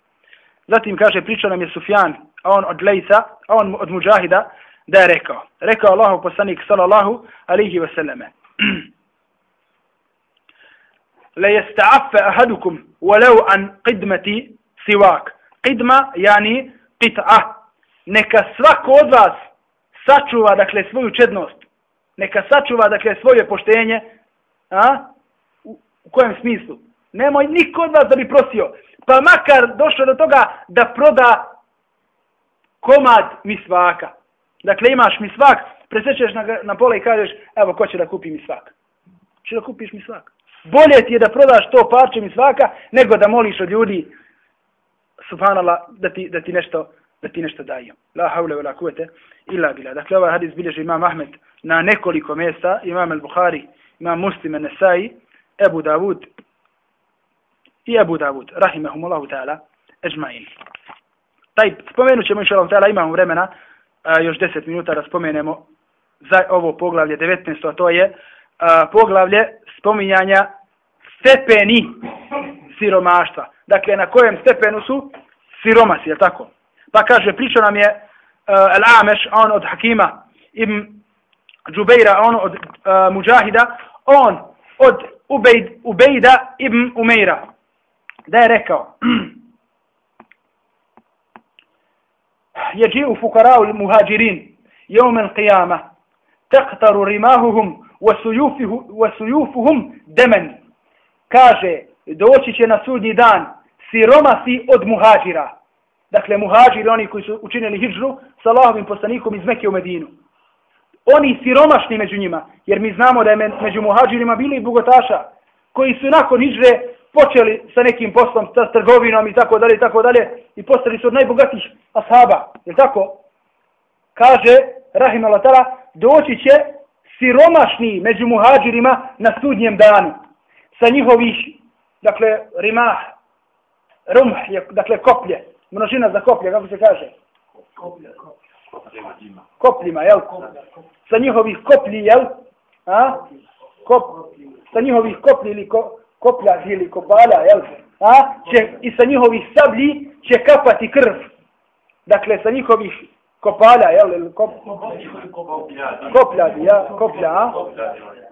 Zatim kaže, pričao nam je Sufjan, a on od Lejsa, a on od Mujahida, da je rekao. Rekao Allahu poslanik, sallallahu alihi wasallame. la yasta'affa ahadukum walau an qidmeti siwak. Qidma yani qit'a. Neka svako od vas sačuva dakle svoju čednost. Neka sačuva dakle svoje poštenje a u, u kojem smislu? Nemoj niko od vas da bi prosio pa makar došlo do toga da proda komad misvaka dakle imaš misvak presečeš na, na pola i kažeš evo ko će da kupi misvak će da kupiš misvak bolje ti je da prodaš to parče misvaka, nego da moliš od ljudi, subhanallah, da ti, da ti nešto da ti nešto daju. La haule wa la kuvete illa bila. Dakle, ovaj hadis bilježi imam Ahmed na nekoliko mjesta, imam al-Bukhari, imam Muslim al-Nesai, Ebu Davud i Abu Davud, rahimahumullahu ta'ala, ežma'in. Taj, spomenut ćemo, inša Allah ta'ala, imamo vremena, a, još deset minuta da spomenemo za ovo poglavlje 19. a to je a, poglavlje spominjanja stepeni siromaštva. Dakle, na kojem stepenu su siromasi, je tako? Pa kaže, priča nam je uh, Al-Ameš, on od Hakima, ibn Džubeira, on od uh, Mujahida, on od Ubejd, Ubejda ibn Umeira Da je rekao, يجيء فقراء المهاجرين يوم القيامة تقطر رماههم وسيوفهم demen. Kaže, doći će na sudnji dan siromasi od muhađira. Dakle, muhađiri, oni koji su učinili hijđru sa Allahovim poslanikom iz Mekke u Medinu. Oni siromašni među njima, jer mi znamo da je među muhađirima bili i bugotaša, koji su nakon hijđre počeli sa nekim poslom, sa trgovinom i tako dalje i tako dalje, i postali su od najbogatijih ashaba. Je tako? Kaže, Rahim Allah, doći će siromašni među muhađirima na sudnjem danu. Sa njihovih, dakle, rimah, rumh, je, dakle, koplje, množina za koplje, kako se kaže? Koplje, Kopljima, jel? Sa njihovih koplji, jel? A? Kop, sa njihovih koplji ili ko, koplja ili kopalja, jel? A? Će, I sa njihovih sablji će kapati krv. Dakle, sa njihovih kopala, jel, ili kop... Koplja, ja, koplja, a?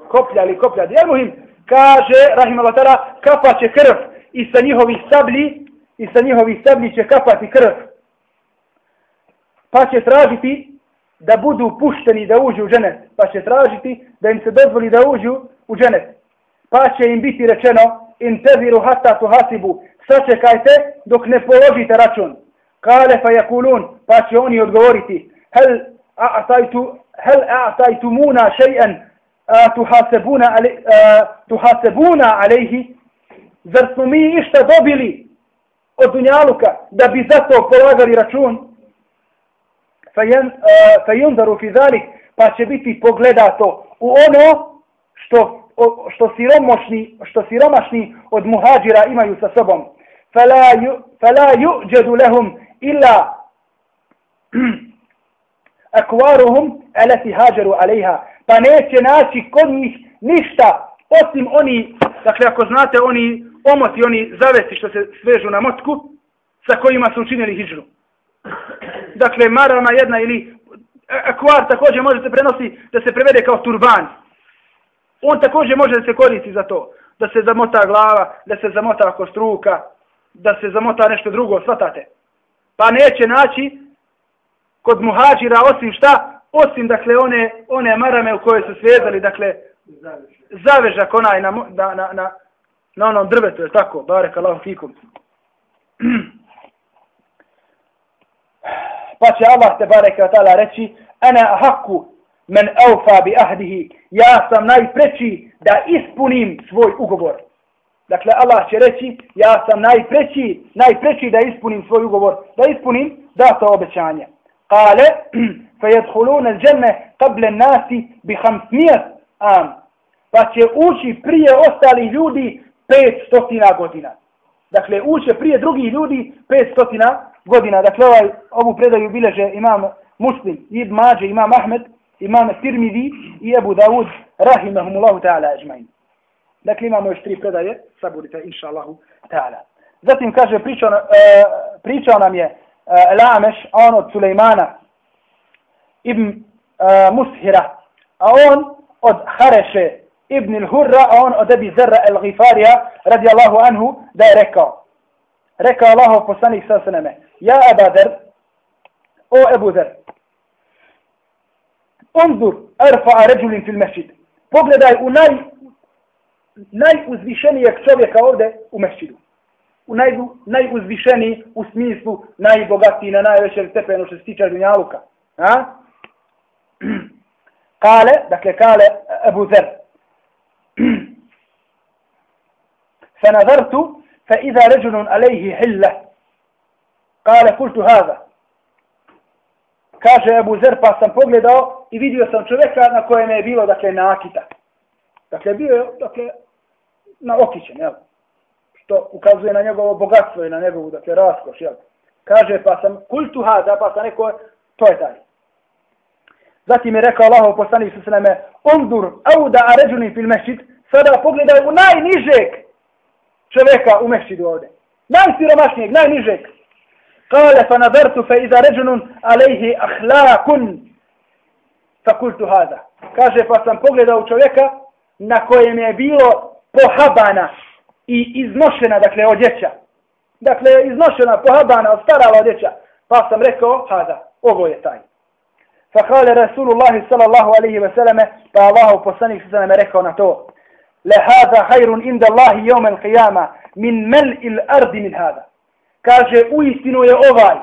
Koplja ili koplja, jel muhim? Kaže, rahim Allah tada, će krv i sa njihovih sablji, i sa njihovih sablji će kapati krv. Pa će tražiti da budu pušteni da uđu u ženet. Pa će tražiti da im se dozvoli da uđu u ženet. Pa će im biti rečeno, in teziru hata tu hasibu, sačekajte dok ne položite račun. Kale fa yakulun, pa će oni odgovoriti, hel a'tajtu, hel a'tajtumuna shay'an tuhasebuna, ale, tuhasebuna alejhi, zar smo mi išta dobili od dunjaluka da bi za to polagali račun? Fa yundaru fi zalik, pa će biti pogledato u ono što što siromašni što siromašni od muhađira imaju sa sobom. Fala yu fala yujadu lahum illa akwaruhum alati hajaru alaiha pa neće naći kod njih ništa osim oni dakle ako znate oni omoti oni zavesti što se svežu na motku sa kojima su učinili hijđru. Dakle marama jedna ili e, akvar također može se prenosi da se prevede kao turban on također može da se koristi za to da se zamota glava da se zamota kostruka da se zamota nešto drugo svatate pa neće naći kod muhađira osim šta? Osim, dakle, one, one marame u koje su svezali, dakle, zavežak onaj na, na, na, na, na onom drvetu, je tako? Barek Allah fikum. pa će Allah te barek Allah reći, ana haku men eufa bi ahdihi, ja sam najpreći da ispunim svoj ugovor. Dakle, Allah će reći, ja sam najpreći, najpreći da ispunim svoj ugovor, da ispunim dato obećanje. Kale, fe jedhulune džene kable nasi bi hamsmijet am. Pa će ući prije ostali ljudi 500 godina. Dakle, uče prije drugih ljudi 500 godina. Dakle, ovaj, ovu predaju bileže imam Muslim, Ibn Mađe, imam Ahmed, imam Tirmidi i Ebu Dawud, rahimahumullahu ta'ala ajma'in. Dakle, imamo još tri predaje, saburite, inša Allahu ta'ala. Zatim kaže, pričao, e, pričao nam je e, Lameš, a on od Sulejmana, ibn e, Mushira, a on od Hareše, ibn al-Hurra, a on od Ebi Zerra el-Ghifarija, radi Allahu anhu, da je rekao. Rekao Allahov poslanik sa sveme, ja Eba Zer, o Ebu Zer, unzur arfa'a ređulin fil mešid, pogledaj u naj najuzvišenijeg čovjeka ovdje u mešćidu. U naj, najuzvišeniji u smislu najbogatiji na najvećem stepenu što se tiče dunjaluka. A? Kale, dakle kale Ebu Zer. فنظرت فإذا رجل عليه حلة قال قلت هذا kaže Ebu Zer pa sam pogledao i vidio sam čovjeka na kojem je bilo dakle nakita. Dakle bio je dakle na okićen, jel? Što ukazuje na njegovo bogatstvo i na njegovu, dakle, raskoš, jel? Kaže, pa sam kultu hada, pa sam rekao, to je taj. Zatim je rekao Allahov poslanik su sveme, neme, undur, auda, a ređunim fil mešćid, sada pogledaj u najnižeg čovjeka u mešćidu ovde. Najsiromašnijeg, najnižeg. قال فنظرت فإذا رجل عليه أخلاق فقلت هذا fa kultu. Kaže, pa sam pogledao čovjeka na kojem je bilo pohabana i iznošena, dakle, odjeća. Dakle, iznošena, pohabana, ostarala odjeća. Pa sam rekao, hada, ovo je taj. Fa kale Rasulullah sallallahu alaihi ve selleme, pa Allah poslanik se nam rekao na to, le hada hajrun inda Allahi jome il qiyama, min mel il ardi min hada. Kaže, u istinu je ovaj,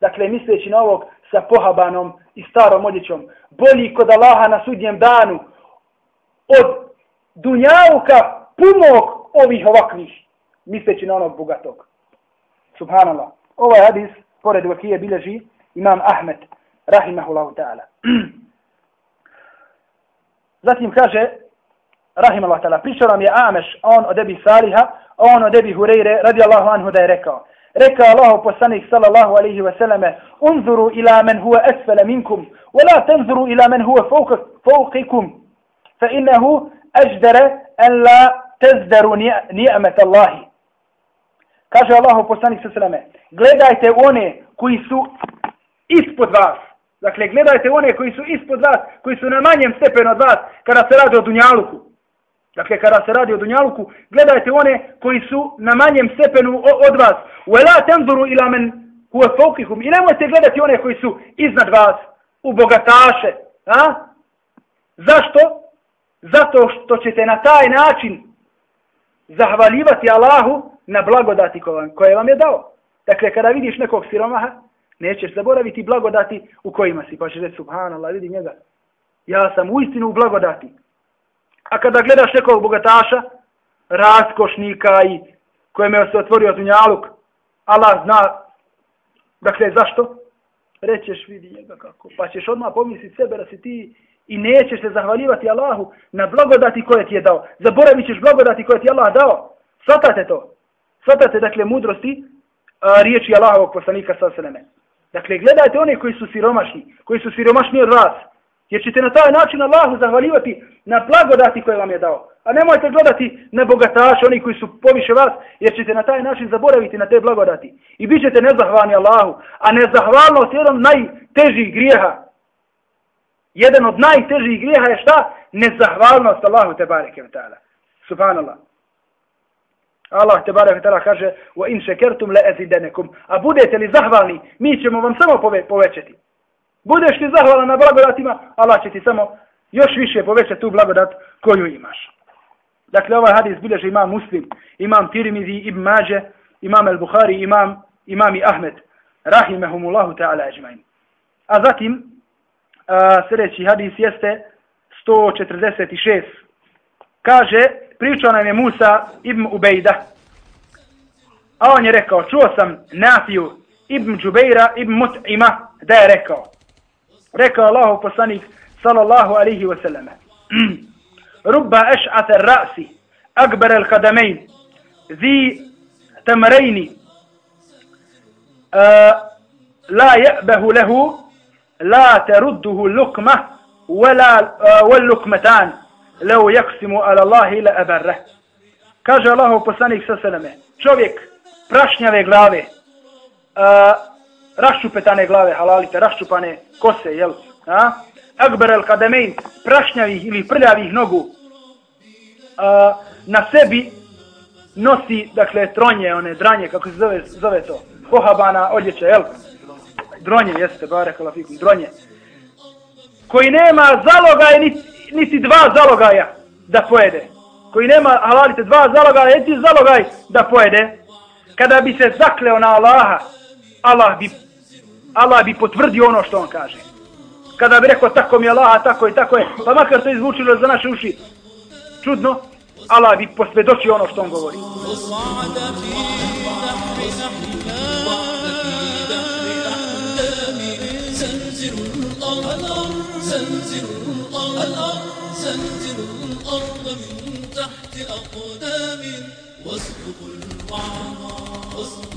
dakle, misleći na ovog sa pohabanom i starom odjećom, bolji kod Allaha na sudnjem danu, od dunjauka punog ovih ovakvih, misleći na onog bogatog. Subhanallah. Ovaj hadis, pored vakije, bilježi imam Ahmed, rahimahullahu ta'ala. Zatim kaže, rahimahullahu ta'ala, pričao nam je Ameš, on od Ebi Saliha, on od Ebi Hureyre, radijallahu anhu da je rekao, Rekao Allah poslanik sallallahu alaihi wa sallame, unzuru ila men huwa asfala minkum, wa la tanzuru ila men huwa fauqikum, fa innahu ajdara an la tezdaru ni'met Allahi. Kaže Allah poslanik sallallahu alaihi wa sallame, gledajte one koji su ispod vas. Dakle, gledajte one koji su ispod vas, koji su na manjem stepenu od vas, kada se radi o Dunjaluku. Dakle, kada se radi o Dunjaluku, gledajte one koji su na manjem stepenu od vas. وَلَا tenzuru ila مَنْ هُوَ fokihum. I nemojte gledati one koji su iznad vas, u bogataše. A? Zašto? Zato što ćete na taj način zahvaljivati Allahu na blagodati koje vam je dao. Dakle, kada vidiš nekog siromaha, nećeš zaboraviti blagodati u kojima si. Pa će reći, subhanallah, vidi njega. Ja sam u istinu u blagodati. A kada gledaš nekog bogataša, raskošnika i kojem je se otvorio dunjaluk, Allah zna, dakle, zašto? Rećeš, vidi njega kako. Pa ćeš odmah pomisliti sebe da si ti i nećeš se zahvaljivati Allahu na blagodati koje ti je dao. Zaboravit ćeš blagodati koje ti je Allah dao. Svatate to. Svatate, dakle, mudrosti a, riječi Allahovog poslanika sa sveme. Dakle, gledajte one koji su siromašni, koji su siromašni od vas. Jer ćete na taj način Allahu zahvaljivati na blagodati koje vam je dao. A nemojte gledati na bogataše, oni koji su poviše vas, jer ćete na taj način zaboraviti na te blagodati. I bit ćete nezahvalni Allahu. A nezahvalnost je jedan najtežih grijeha jedan od najtežih grijeha je šta? Nezahvalnost Allahu te bareke ta'ala. Subhanallah. Allah te bareke ta'ala kaže wa in shakartum la azidanukum. A budete li zahvalni, mi ćemo vam samo pove, povećati. Budeš ti zahvalan na blagodatima, Allah će ti samo još više povećati tu blagodat koju imaš. Dakle, ovaj hadis bilježi imam Muslim, imam Tirmizi, Ibn Mađe, imam El-Bukhari, imam, imam i Ahmed, rahimehumullahu ta'ala ajma'in. A zatim, sljedeći hadis jeste 146. Kaže, pričao nam je Musa ibn Ubejda. A on je rekao, čuo sam Nafiju ibn Džubeira ibn Mut'ima da je rekao. Rekao Allahu poslanik sallallahu alihi wasallam. Rubba eš'ate rasi, akbar al-qadamayn zi tamrejni, eh, la je'behu lehu, la terudduhu lukma, wala eh, wal lukmetan, law yaqsimu ala Allahi la abarre. Kaže Allahu poslanik sa seleme, čovjek prašnjave glave, uh, raščupetane glave, halalite, raščupane kose, jel? A? Akbar el kademein, prašnjavih ili prljavih nogu, a, na sebi nosi, dakle, tronje, one dranje, kako se zove, zove to, pohabana odjeća, jel? Dronje, jeste, bare kalafikum, dronje. Koji nema zalogaj, niti, niti dva zalogaja da pojede. Koji nema, halalite, dva zalogaja, niti zalogaj da pojede kada bi se zakleo na Allaha, Allah bi, Allah bi potvrdio ono što on kaže. Kada bi rekao tako mi je Allaha, tako i tako je, pa makar to izvučilo za naše uši, čudno, Allah bi posvjedočio ono što on govori. واسبق الوعظ